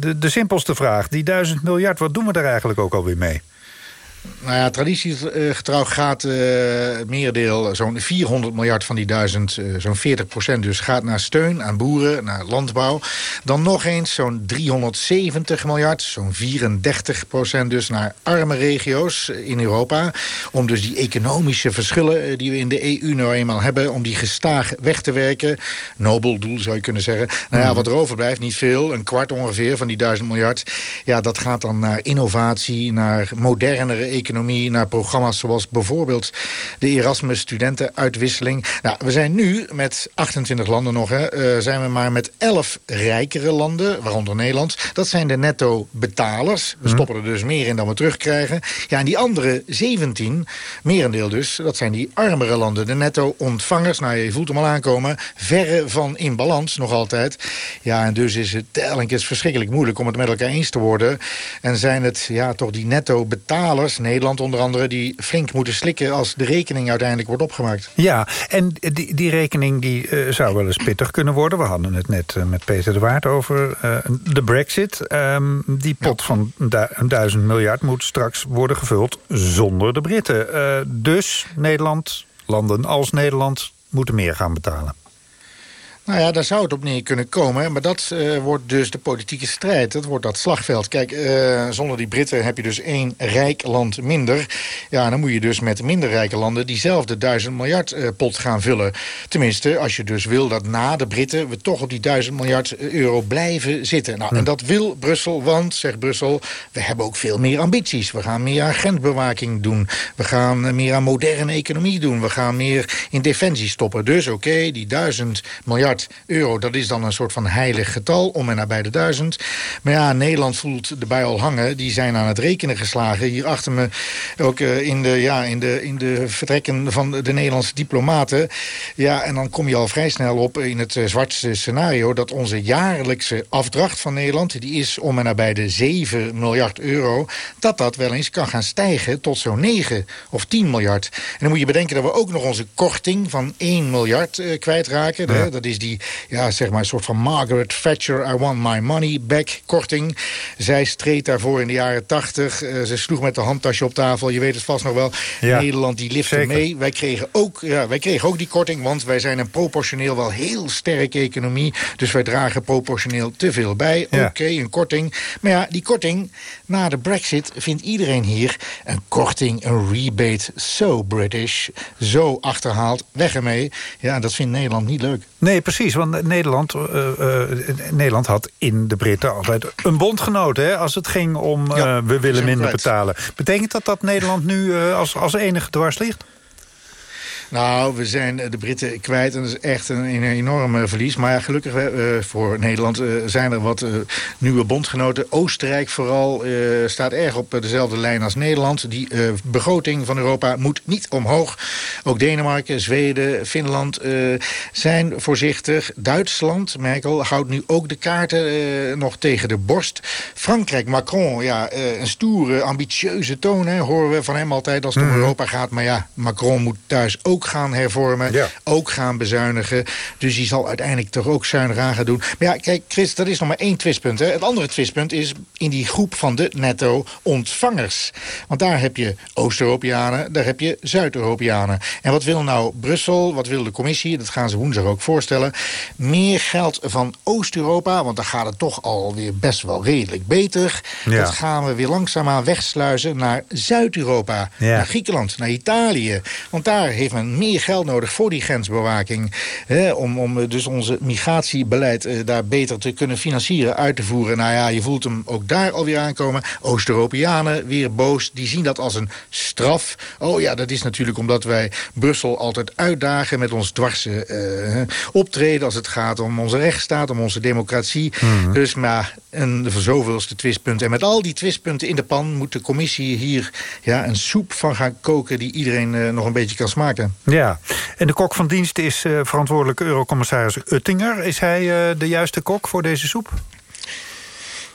de, de simpelste vraag. Die duizend miljard, wat doen we daar eigenlijk ook alweer mee? Nou ja, traditiegetrouw gaat eh, het merendeel, zo'n 400 miljard van die duizend, eh, zo'n 40 procent dus, gaat naar steun aan boeren, naar landbouw. Dan nog eens zo'n 370 miljard, zo'n 34 procent dus, naar arme regio's eh, in Europa. Om dus die economische verschillen die we in de EU nou eenmaal hebben, om die gestaag weg te werken. Nobel doel zou je kunnen zeggen. Nou ja, wat er overblijft, niet veel, een kwart ongeveer van die duizend miljard. Ja, dat gaat dan naar innovatie, naar modernere economie, naar programma's zoals bijvoorbeeld de Erasmus studentenuitwisseling. Nou, we zijn nu met 28 landen nog, hè, eh, zijn we maar met 11 rijkere landen, waaronder Nederland. Dat zijn de netto betalers. We stoppen er dus meer in dan we terugkrijgen. Ja, en die andere 17, merendeel dus, dat zijn die armere landen. De netto ontvangers, nou je voelt hem al aankomen, verre van in balans nog altijd. Ja, en dus is het telkens verschrikkelijk moeilijk om het met elkaar eens te worden. En zijn het ja, toch die netto betalers, Nederland onder andere, die flink moeten slikken als de rekening uiteindelijk wordt opgemaakt. Ja, en die, die rekening die, eh, zou wel eens pittig kunnen worden. We hadden het net eh, met Peter de Waard over eh, de brexit. Ehm, die pot van du duizend miljard moet straks worden gevuld zonder de Britten. Dus Nederland, landen als Nederland, moeten meer gaan betalen. Nou ja, daar zou het op neer kunnen komen. Maar dat eh, wordt dus de politieke strijd. Dat wordt dat slagveld. Kijk, eh, zonder die Britten heb je dus één rijk land minder. Ja, dan moet je dus met minder rijke landen... diezelfde duizend miljard eh, pot gaan vullen. Tenminste, als je dus wil dat na de Britten... we toch op die duizend miljard euro blijven zitten. Nou, en dat wil Brussel, want, zegt Brussel... we hebben ook veel meer ambities. We gaan meer aan grensbewaking doen. We gaan meer aan moderne economie doen. We gaan meer in defensie stoppen. Dus oké, die duizend miljard euro, dat is dan een soort van heilig getal, om en nabij de duizend. Maar ja, Nederland voelt bui al hangen. Die zijn aan het rekenen geslagen. Hier achter me ook eh, in, de, ja, in, de, in de vertrekken van de Nederlandse diplomaten. Ja, en dan kom je al vrij snel op in het uh, zwartste scenario... dat onze jaarlijkse afdracht van Nederland... die is om en nabij de 7 miljard euro... dat dat wel eens kan gaan stijgen tot zo'n 9 of 10 miljard. En dan moet je bedenken dat we ook nog onze korting van 1 miljard uh, kwijtraken. Ja. Dat is die die, ja, zeg maar, een soort van Margaret Thatcher, I want my money back korting. Zij streed daarvoor in de jaren tachtig. Uh, ze sloeg met de handtasje op tafel. Je weet het vast nog wel. Ja, Nederland die lifte zeker. mee. Wij kregen, ook, ja, wij kregen ook die korting, want wij zijn een proportioneel wel heel sterke economie. Dus wij dragen proportioneel te veel bij. Ja. Oké, okay, een korting. Maar ja, die korting, na de brexit vindt iedereen hier een korting, een rebate, zo British, zo achterhaald, weg ermee. Ja, dat vindt Nederland niet leuk. Nee, precies, want Nederland, uh, uh, Nederland had in de Britten altijd een bondgenoot... Hè, als het ging om ja, we willen minder betalen. Betekent dat dat Nederland nu als, als enige dwars ligt? Nou, we zijn de Britten kwijt en dat is echt een, een enorme verlies. Maar ja, gelukkig uh, voor Nederland uh, zijn er wat uh, nieuwe bondgenoten. Oostenrijk vooral staat erg op dezelfde lijn als Nederland. Die begroting van Europa moet niet omhoog. Ook Denemarken, Zweden, Finland zijn voorzichtig. Duitsland, Merkel, houdt nu ook de kaarten nog tegen de borst. Frankrijk, Macron, ja, een stoere, ambitieuze toon, hè, horen we van hem altijd als het om Europa gaat. Maar ja, Macron moet thuis ook ook gaan hervormen. Ook gaan bezuinigen. Dus die zal uiteindelijk toch ook zuinig aan gaan doen. Maar ja, kijk, Chris, dat is nog maar één twistpunt. Hè. Het andere twistpunt is in die groep van de netto-ontvangers. Want daar heb je Oost-Europeanen, daar heb je Zuid-Europeanen. En wat wil nou Brussel, wat wil de commissie? Dat gaan ze woensdag ook voorstellen. Meer geld van Oost-Europa, want daar gaat het toch alweer best wel redelijk beter. Ja. Dat gaan we weer langzaamaan wegsluizen naar Zuid-Europa. Ja. Naar Griekenland, naar Italië. Want daar heeft men meer geld nodig voor die grensbewaking. Hè, om, om eh, dus onze migratiebeleid eh, daar beter te kunnen financieren, uit te voeren. Nou ja, je voelt hem ook daar alweer aankomen. Oost-Europeanen weer boos. Die zien dat als een straf. Oh ja, dat is natuurlijk omdat wij Brussel altijd uitdagen met ons dwarse eh, optreden als het gaat om onze rechtsstaat, om onze democratie. Mhm. Dus maar een zoveelste twistpunt. En met al die twistpunten in de pan moet de commissie hier ja, een soep van gaan koken die iedereen nog een beetje kan smaken. Ja, en de kok van dienst is eh, verantwoordelijke eurocommissaris Uttinger. Is hij eh, de juiste kok voor deze soep?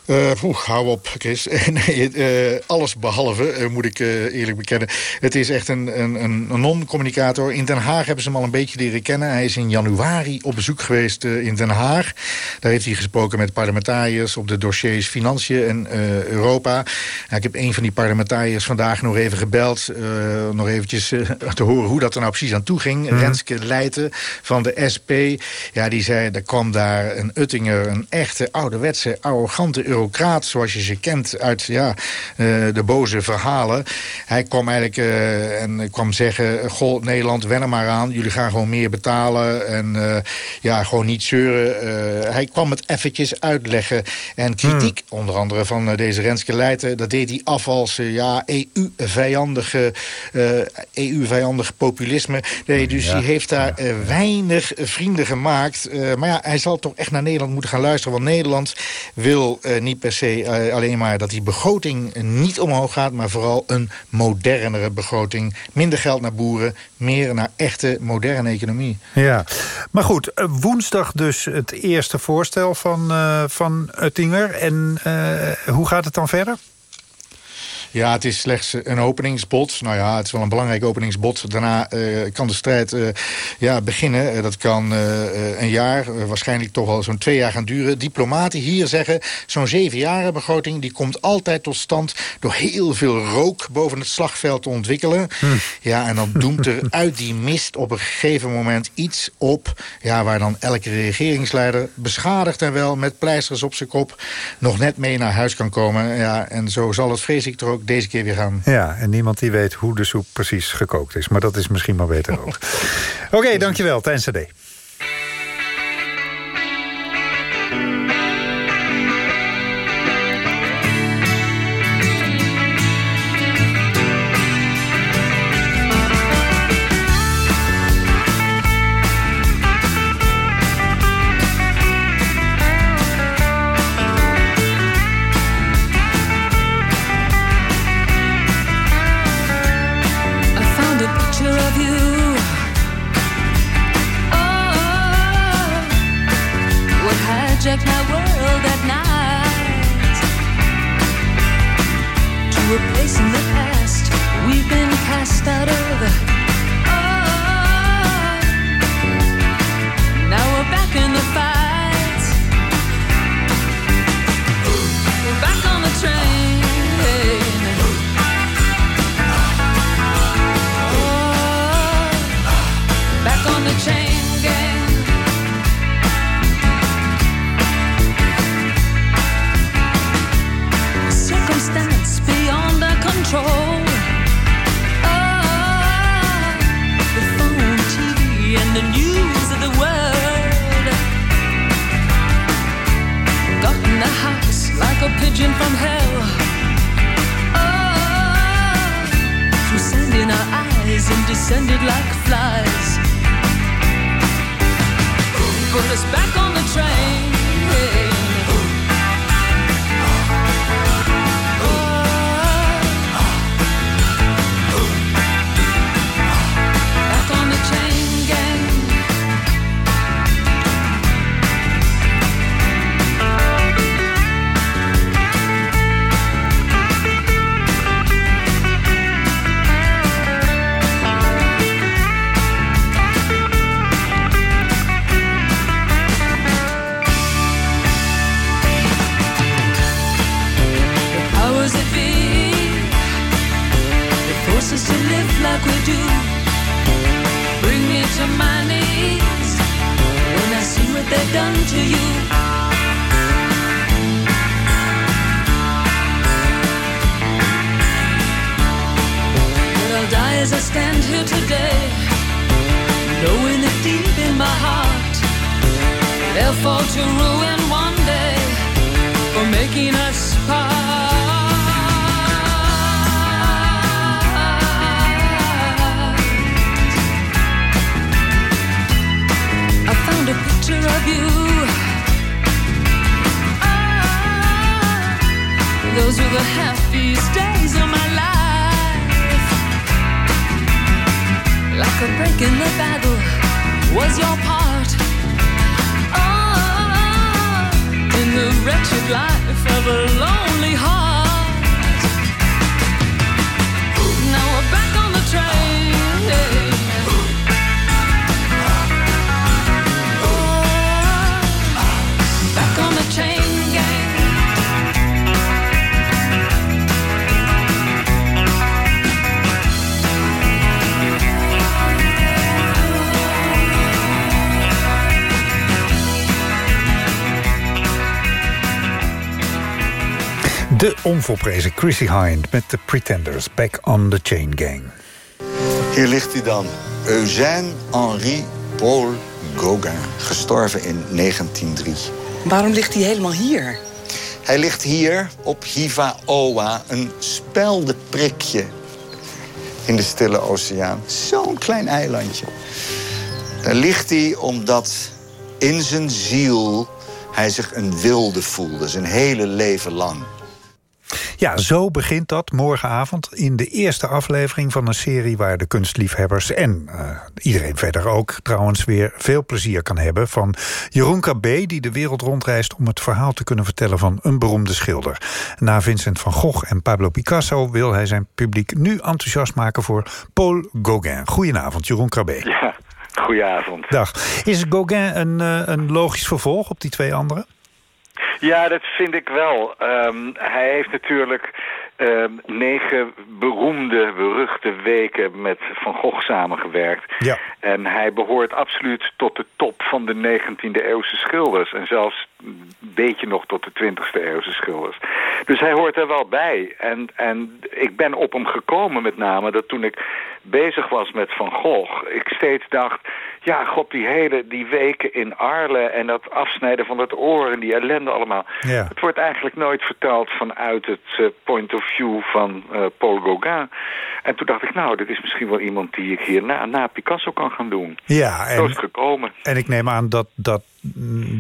Oeh, hou op, Chris. [laughs] nee, eh, alles behalve, eh, moet ik eerlijk bekennen. Het is echt een, een, een non-communicator. In Den Haag hebben ze hem al een beetje leren kennen. Hij is in januari op bezoek geweest in Den Haag. Daar heeft hij gesproken met parlementariërs op de dossiers Financiën en Europa. Nou, ik heb een van die parlementariërs vandaag nog even gebeld. nog eventjes [laughs] te horen hoe dat er nou precies aan toe ging. Mhm. Renske Leijten van de SP. Ja, die zei, er kwam daar een Uttinger, een echte ouderwetse, arrogante eurocraat... zoals je ze kent uit ja, eh, de boze verhalen. Hij kwam eigenlijk eh, en kwam zeggen... goh, Nederland, wen er maar aan. Jullie gaan gewoon meer betalen en eh, ja, gewoon niet zeuren. Hij kwam het eventjes uitleggen. En kritiek, onder andere van deze Renske Leijten... dat deed hij af als ja, EU-vijandige EU-vijandig populisme. Nee, dus Ja. die heeft daar weinig vrienden gemaakt. Maar ja, hij zal toch echt naar Nederland moeten gaan luisteren. Want Nederland wil niet per se eh, alleen maar dat die begroting niet omhoog gaat... maar vooral een modernere begroting. Minder geld naar boeren, meer naar echte moderne economie. Ja, maar goed, eh, woensdag dus het eerste voorstel van, eh, van Uttinger. En eh, hoe gaat het dan verder? Ja, het is slechts een openingsbod. Nou ja, het is wel een belangrijk openingsbod. Daarna eh, kan de strijd eh, ja, beginnen. Eh, dat kan eh, eh, een jaar, eh, waarschijnlijk toch wel zo'n twee jaar gaan duren. Diplomaten hier zeggen, zo'n zeven begroting... die komt altijd tot stand door heel veel rook boven het slagveld te ontwikkelen. Ja, en dan doemt er uit die mist op een gegeven moment iets op... Ja, waar dan elke regeringsleider beschadigd en wel... met pleisters op zijn kop nog net mee naar huis kan komen. Ja, en zo zal het, vrees ik, er ook deze keer weer gaan. Ja, en niemand die weet hoe de soep precies gekookt is. Maar dat is misschien maar beter ook. [laughs] Oké, dankjewel, Tijn CD. Hijacked my as I stand here today, knowing that deep in my heart they'll fall to ruin one day for making us part. I found a picture of you. Ah, those were the happiest days of my life. Like a break in the battle was your part. Ah, in the wretched life of a lonely heart. De onvolprezen Chrissy Hind met de Pretenders. Back on the Chain Gang. Hier ligt hij dan. Eugène Henri Paul Gauguin. Gestorven in 1903. Waarom ligt hij helemaal hier? Hij ligt hier op Hiva Oa, een speldenprikje in de Stille Oceaan. Zo'n klein eilandje. Daar ligt hij omdat in zijn ziel hij zich een wilde voelde, zijn hele leven lang. Ja, zo begint dat morgenavond in de eerste aflevering van een serie... waar de kunstliefhebbers en eh, iedereen verder ook trouwens weer veel plezier kan hebben... van Jeroen Cabé, die de wereld rondreist om het verhaal te kunnen vertellen... van een beroemde schilder. Na Vincent van Gogh en Pablo Picasso wil hij zijn publiek nu enthousiast maken voor Paul Gauguin. Goedenavond, Jeroen Cabé. Ja, goedenavond. Dag. Is Gauguin een, eh, een logisch vervolg op die twee anderen? Ja, dat vind ik wel. Ehm, hij heeft natuurlijk ehm, negen beroemde, beruchte weken met Van Gogh samengewerkt. Ja. En hij behoort absoluut tot de top van de 19e eeuwse schilders. En zelfs een beetje nog tot de 20e eeuwse schilders. Dus hij hoort er wel bij. En, en ik ben op hem gekomen met name dat toen ik bezig was met Van Gogh... ik steeds dacht, ja, god, die hele die weken in Arle... en dat afsnijden van het oor en die ellende allemaal... Ja. het wordt eigenlijk nooit verteld vanuit het eh, point of view van eh, Paul Gauguin. En toen dacht ik, nou, dit is misschien wel iemand die ik hier na, na Picasso kan gaan doen. Ja, Zo is en, het gekomen. en ik neem aan dat dat,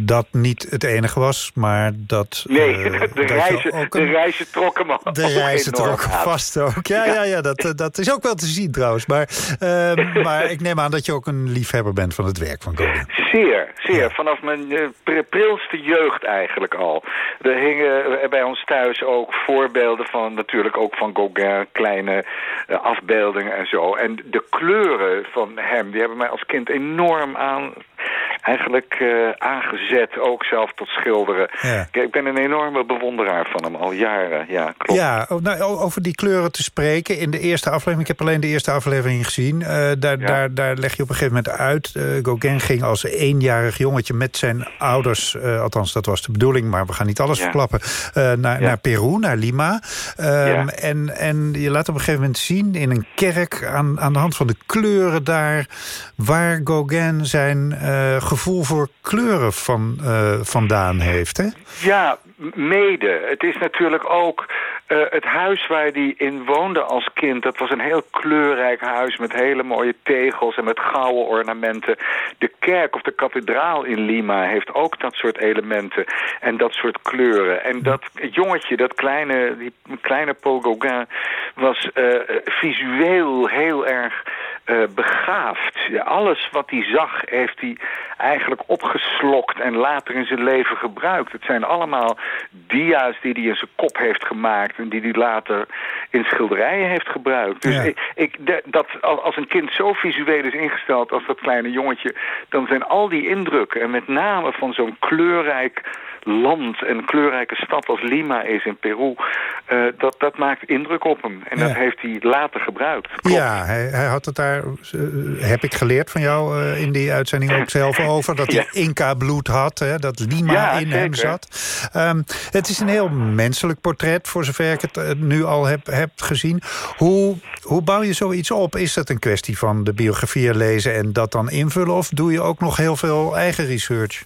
dat niet het enige was, maar dat... Nee, eh, [laughs] de, dat reizen, de reizen trokken me De reizen trokken vast ook. Ja, ja. ja, dat, eh, dat is ook wel te zien trouwens. Maar, eh, [laughs] maar ik neem aan dat je ook een liefhebber bent van het werk van Gauguin. Zeer, zeer. Vanaf mijn pr- prilste jeugd eigenlijk al. Er hingen bij ons thuis ook voorbeelden van, natuurlijk ook van Gauguin, kleine afbeeldingen en zo. En de kleuren van hem, die hebben mij als kind enorm aan, eigenlijk eh, aangezet, ook zelf tot schilderen. Ja. Ik, ik ben een enorme bewonderaar van hem, al jaren. Ja, klopt. Ja, nou, over die kleuren te spreken. In de eerste aflevering, ik heb alleen de eerste aflevering gezien. eh, daar, daar, daar leg je op een gegeven moment uit. eh Gauguin ging als eenjarig jongetje met zijn ouders... althans, dat was de bedoeling, maar we gaan niet alles Ja. verklappen... naar, naar Peru, naar Lima. Ehm, en, en je laat op een gegeven moment zien in een kerk... aan, aan de hand van de kleuren daar... waar Gauguin zijn eh, gevoel voor kleuren van, eh, vandaan heeft. Hè? Ja, mede. Het is natuurlijk ook eh, het huis waar hij in woonde als kind. Dat was een heel kleurrijk huis met hele mooie tegels en met gouden ornamenten. De kerk of de kathedraal in Lima heeft ook dat soort elementen en dat soort kleuren. En dat jongetje, dat kleine, die kleine Paul Gauguin, was visueel heel erg eh, begaafd. Alles wat hij zag, heeft hij eigenlijk opgeslokt en later in zijn leven gebruikt. Het zijn allemaal dia's die hij in zijn kop heeft gemaakt... en die hij later in schilderijen heeft gebruikt. Dus ik, ik, de- dat, al- als een kind zo visueel is ingesteld als dat kleine jongetje... dan zijn al die indrukken, en met name van zo'n kleurrijk land... en kleurrijke stad als Lima is in Peru... eh, dat, dat maakt indruk op hem. En dat heeft hij later gebruikt. Ja, hij, hij had het daar, eh, heb ik geleerd van jou eh, in die uitzending ook zelf [laughs] over... dat hij Inca-bloed had, hè, dat Lima Ja, in hem zat. Ehm, het is een heel menselijk portret, voor zover ik het nu al heb, heb gezien. Hoe, hoe bouw je zoiets op? Is dat een kwestie van de biografieën lezen en dat dan invullen... of doe je ook nog heel veel eigen research?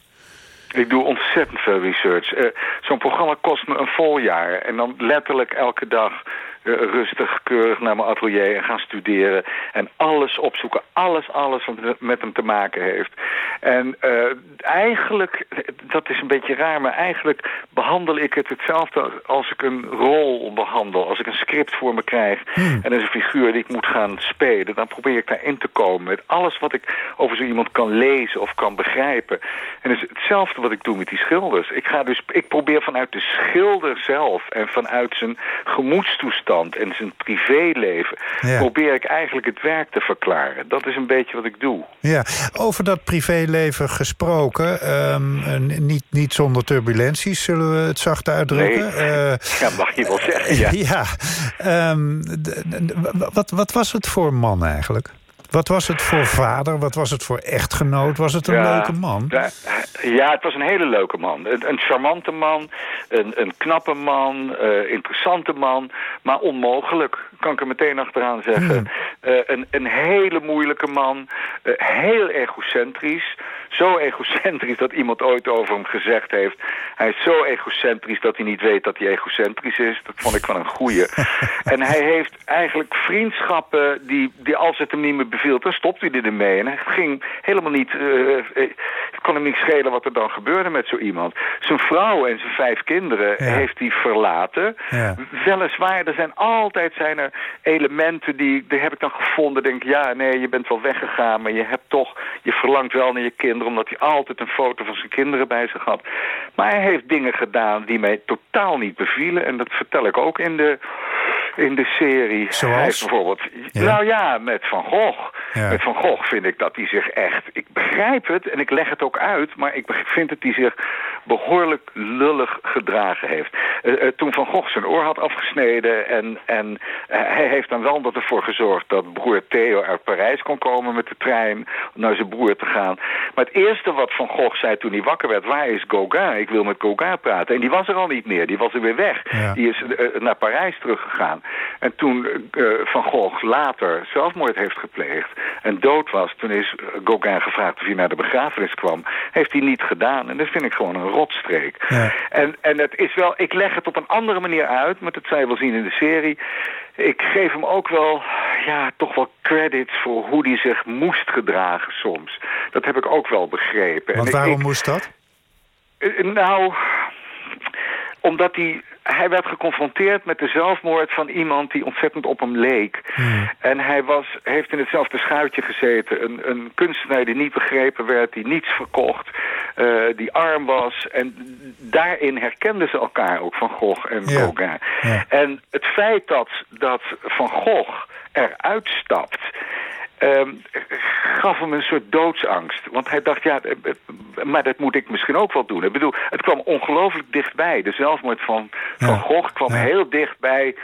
Ik doe ontzettend veel research. Eh, Zo'n programma kost me een vol jaar. En dan letterlijk elke dag rustig, keurig naar mijn atelier en gaan studeren. En alles opzoeken. Alles, alles wat met hem te maken heeft. En eh, eigenlijk, dat is een beetje raar, maar eigenlijk behandel ik het hetzelfde als ik een rol behandel. Als ik een script voor me krijg en er is een figuur die ik moet gaan spelen, dan probeer ik daarin te komen met alles wat ik over zo iemand kan lezen of kan begrijpen. En het is hetzelfde wat ik doe met die schilders. Ik, ga dus, ik probeer vanuit de schilder zelf en vanuit zijn gemoedstoestand en zijn privéleven, Ja. probeer ik eigenlijk het werk te verklaren. Dat is een beetje wat ik doe. Ja, over dat privéleven gesproken, ehm, eh, niet, niet zonder turbulenties, zullen we het zacht uitdrukken. Nee. Eh, [laughs] Ja, mag je wel zeggen, ja. [laughs] ja. ehm, wat, wat was het voor man eigenlijk? Wat was het voor vader? Wat was het voor echtgenoot? Was het een Ja, leuke man? Ja, ja, het was een hele leuke man. Een, een charmante man, een, een knappe man, eh, interessante man, maar onmogelijk, kan ik er meteen achteraan zeggen. Eh, een, een hele moeilijke man, eh, heel egocentrisch. Zo egocentrisch dat iemand ooit over hem gezegd heeft... hij is zo egocentrisch dat hij niet weet dat hij egocentrisch is. Dat vond ik wel een goeie. [laughs] en hij heeft eigenlijk vriendschappen die, die als het hem niet meer beviel... dan stopte hij ermee. En hij ging helemaal niet... eh, het kon hem niet schelen wat er dan gebeurde met zo iemand. Zijn vrouw en zijn vijf kinderen heeft hij verlaten. Ja. Weliswaar, er zijn altijd zijn er elementen die, die heb ik dan gevonden. Denk ja, nee, je bent wel weggegaan, maar je hebt toch, je verlangt wel naar je kinderen, omdat hij altijd een foto van zijn kinderen bij zich had. Maar hij heeft dingen gedaan die mij totaal niet bevielen. En dat vertel ik ook in de, in de serie. Zoals? Hij bijvoorbeeld, Ja. nou ja, met Van Gogh. Ja. Met Van Gogh vind ik dat hij zich echt, ik begrijp het en ik leg het ook uit, maar ik vind dat hij zich behoorlijk lullig gedragen heeft. Eh, eh, toen Van Gogh zijn oor had afgesneden en, en eh, hij heeft dan wel ervoor gezorgd dat broer Theo uit Parijs kon komen met de trein om naar zijn broer te gaan. Maar het eerste wat Van Gogh zei toen hij wakker werd, waar is Gauguin? Ik wil met Gauguin praten. En die was er al niet meer, die was er weer weg. Ja. Die is naar Parijs teruggegaan. En toen Van Gogh later zelfmoord heeft gepleegd en dood was, toen is eh, Gauguin gevraagd of hij naar de begrafenis kwam. Heeft hij niet gedaan. En dat vind ik gewoon een rotstreek. Ja. En, en het is wel, ik leg het op een andere manier uit, maar dat zou je wel zien in de serie. Ik geef hem ook wel, ja, toch wel credits voor hoe hij zich moest gedragen soms. Dat heb ik ook wel begrepen. En Want ik- waarom ik- moest dat? eh, Nou, omdat hij, hij werd geconfronteerd met de zelfmoord van iemand die ontzettend op hem leek. En hij was, heeft in hetzelfde schuitje gezeten. Een, een kunstenaar die niet begrepen werd, die niets verkocht, eh, die arm was. En daarin herkenden ze elkaar ook, Van Gogh en Ja. Gauguin. Ja. En het feit dat, dat Van Gogh eruit stapt... ehm, gaf hem een soort doodsangst. Want hij dacht, ja, eh, eh, maar dat moet ik misschien ook wel doen. Ik bedoel, het kwam ongelooflijk dichtbij. De zelfmoord van Van Gogh kwam heel dichtbij...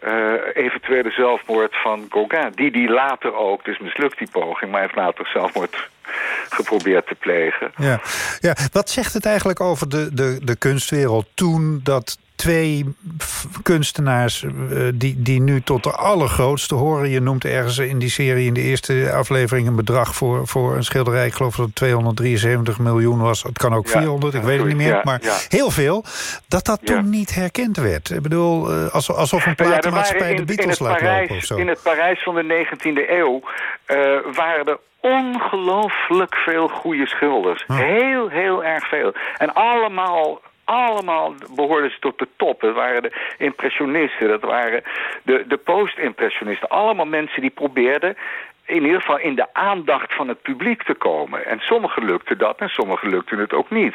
eh eventuele zelfmoord van Gauguin. Die die later ook, dus mislukt die poging... maar heeft later zelfmoord geprobeerd te plegen. Ja. Ja, wat zegt het eigenlijk over de, de, de kunstwereld toen dat twee kunstenaars eh, die, die nu tot de allergrootste horen. Je noemt ergens in die serie in de eerste aflevering een bedrag voor, voor een schilderij. Ik geloof dat het 273 miljoen was. Het kan ook Ja, 400, ik weet het niet meer. ja, maar ja. heel veel. Dat dat toen niet herkend werd. Ik bedoel, eh, alsof, een Nou platenmaatschappij de Beatles laat lopen of zo. in het Parijs van de 19e eeuw eh, waren er ongelooflijk veel goede schilders. Heel, heel erg veel. En allemaal... Allemaal behoorden ze tot de top. Dat waren de impressionisten, dat waren de, de post-impressionisten. Allemaal mensen die probeerden in ieder geval in de aandacht van het publiek te komen. En sommigen lukte dat en sommigen lukte het ook niet.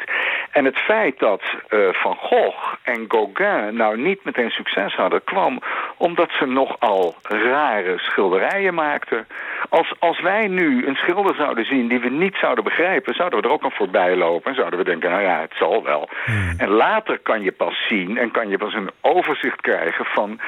En het feit dat eh, Van Gogh en Gauguin nou niet meteen succes hadden... kwam omdat ze nogal rare schilderijen maakten. Als, als wij nu een schilder zouden zien die we niet zouden begrijpen... zouden we er ook aan voorbij lopen en zouden we denken... nou ja, het zal wel. En later kan je pas zien en kan je pas een overzicht krijgen... van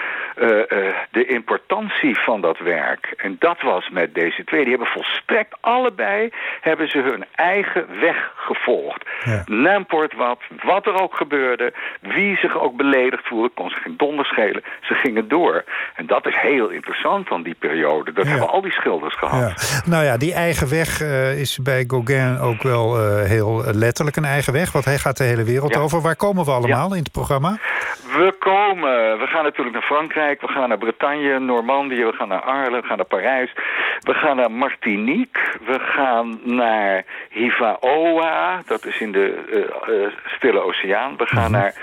de importantie van dat werk. En dat was met deze twee. Die hebben volstrekt allebei hebben ze hun eigen weg gevolgd. N'importe wat, wat er ook gebeurde, wie zich ook beledigd voelde, kon zich geen donder schelen. Ze gingen door. En dat is heel interessant van die periode. Dat hebben al die schilders gehad. Ja. Nou ja, die eigen weg eh, is bij Gauguin ook wel eh, heel letterlijk een eigen weg. Want hij gaat de hele wereld over. Waar komen we allemaal in het programma? We komen, we gaan natuurlijk naar Frankrijk, we gaan naar Bretagne, Normandië, we gaan naar Arles, we gaan naar Parijs. We gaan naar Martinique, we gaan naar Hivaoa, dat is in de uh, uh, Stille Oceaan. We gaan naar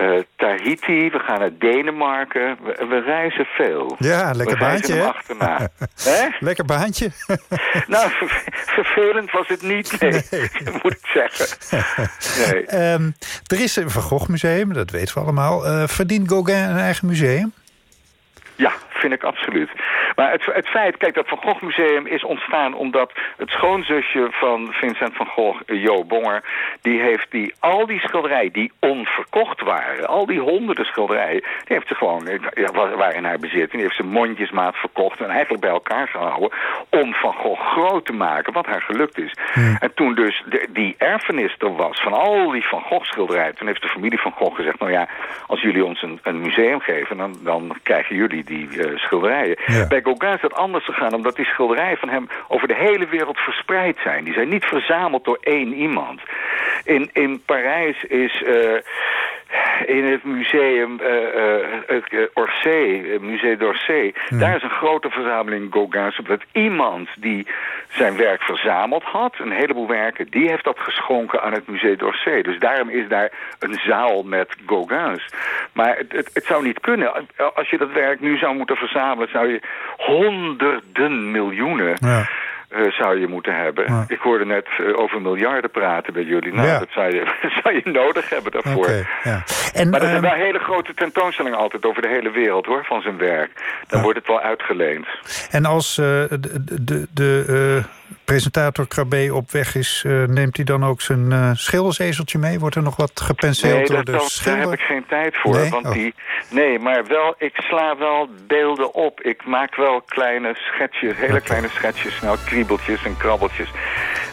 uh, Tahiti, we gaan naar Denemarken. We, we reizen veel. Ja, lekker we baantje, hè? achterna. [laughs] Hè? Lekker baantje. [laughs] nou, vervelend was het niet, nee, [laughs] moet ik zeggen. Nee. um, er is een Van Gogh museum, dat weten we allemaal. Verdient Gauguin een eigen museum? Ja, vind ik absoluut. Maar het, het feit, kijk, dat Van Gogh Museum is ontstaan omdat het schoonzusje van Vincent van Gogh, Jo Bonger, die heeft die, al die schilderijen die onverkocht waren, al die honderden schilderijen, die heeft ze gewoon, ja, waren in haar bezit. En die heeft ze mondjesmaat verkocht en eigenlijk bij elkaar gehouden om Van Gogh groot te maken, wat haar gelukt is. En toen dus de, die erfenis er was van al die Van Gogh schilderijen, toen heeft de familie van Gogh gezegd, nou ja, als jullie ons een, een museum geven, dan, dan krijgen jullie die uh, schilderijen. Ja. Bij Gauguin is dat anders gegaan, omdat die schilderijen van hem over de hele wereld verspreid zijn. Die zijn niet verzameld door één iemand. In, in Parijs is... Uh, in het museum uh, uh, Orsay, Musée d'Orsay... Daar is een grote verzameling Gauguins... dat iemand die zijn werk verzameld had, een heleboel werken... die heeft dat geschonken aan het Musée d'Orsay. Dus daarom is daar een zaal met Gauguins. Maar het, het, het, zou niet kunnen. Als je dat werk nu zou moeten verzamelen... zou je honderden miljoenen... Ja. Uh, zou je moeten hebben. Ja. Ik hoorde net uh, over miljarden praten bij jullie. Nou, ja. dat zou je, [laughs] zou je nodig hebben daarvoor. Okay, ja. en, maar er zijn um, wel hele grote tentoonstellingen altijd over de hele wereld, hoor, van zijn werk. Dan wordt het wel uitgeleend. En als uh, de, de, de presentator Krabbe op weg is... neemt hij dan ook zijn schildersezeltje mee? Wordt er nog wat gepenseeld nee, door de dat, schilder? daar heb ik geen tijd voor. Nee? Want Oh. die, nee, maar wel, ik sla wel beelden op. Ik maak wel kleine schetsjes, hele kleine schetsjes, nou, kriebeltjes en krabbeltjes.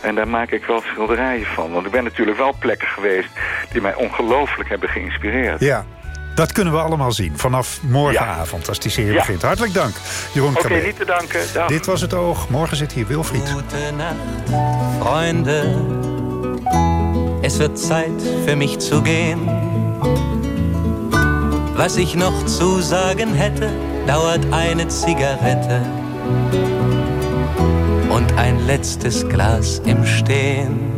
En daar maak ik wel schilderijen van. Want ik ben natuurlijk wel plekken geweest die mij ongelooflijk hebben geïnspireerd. Ja, dat kunnen we allemaal zien vanaf morgenavond als die serie Ja. begint. Hartelijk dank, Jeroen Oké, niet te danken. Dag. Dit was het oog. Morgen zit hier Wilfried. Gute Nacht, Freunde. Es wird Zeit für mich zu gehen. Was ich noch zu sagen hätte, dauert eine Zigarette und ein letztes Glas im Stehen.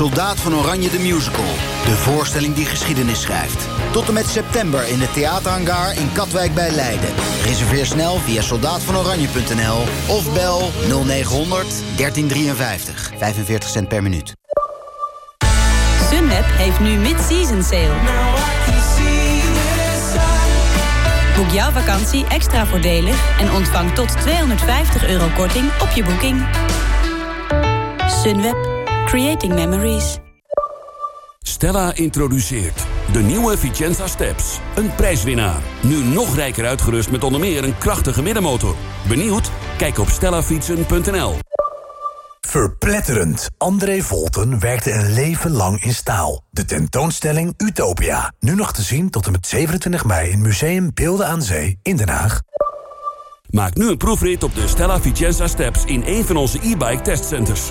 Soldaat van Oranje de Musical. De voorstelling die geschiedenis schrijft. Tot en met september in de theaterhangar in Katwijk bij Leiden. Reserveer snel via soldaatvanoranje.nl of bel 0900 1353. 45 cent per minuut. Sunweb heeft nu mid-season sale. Boek jouw vakantie extra voordelig en ontvang tot 250 euro korting op je boeking. Sunweb. Creating Memories. Stella introduceert de nieuwe Vicenza Steps. Een prijswinnaar. Nu nog rijker uitgerust met onder meer een krachtige middenmotor. Benieuwd? Kijk op stellafietsen.nl. Verpletterend. André Volten werkte een leven lang in staal. De tentoonstelling Utopia. Nu nog te zien tot en met 27 mei in Museum Beelden aan Zee in Den Haag. Maak nu een proefrit op de Stella Vicenza Steps in een van onze e-bike testcenters.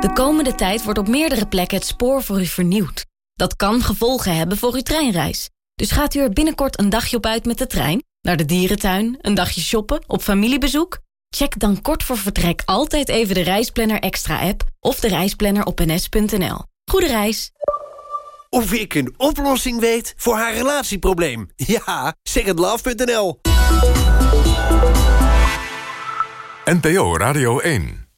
de komende tijd wordt op meerdere plekken het spoor voor u vernieuwd. Dat kan gevolgen hebben voor uw treinreis. Dus gaat u er binnenkort een dagje op uit met de trein? Naar de dierentuin, een dagje shoppen, op familiebezoek? Check dan kort voor vertrek altijd even de Reisplanner Extra app of de reisplanner op ns.nl. Goede reis! Of ik een oplossing weet voor haar relatieprobleem. [laughs] Ja, secondlove.nl NPO Radio 1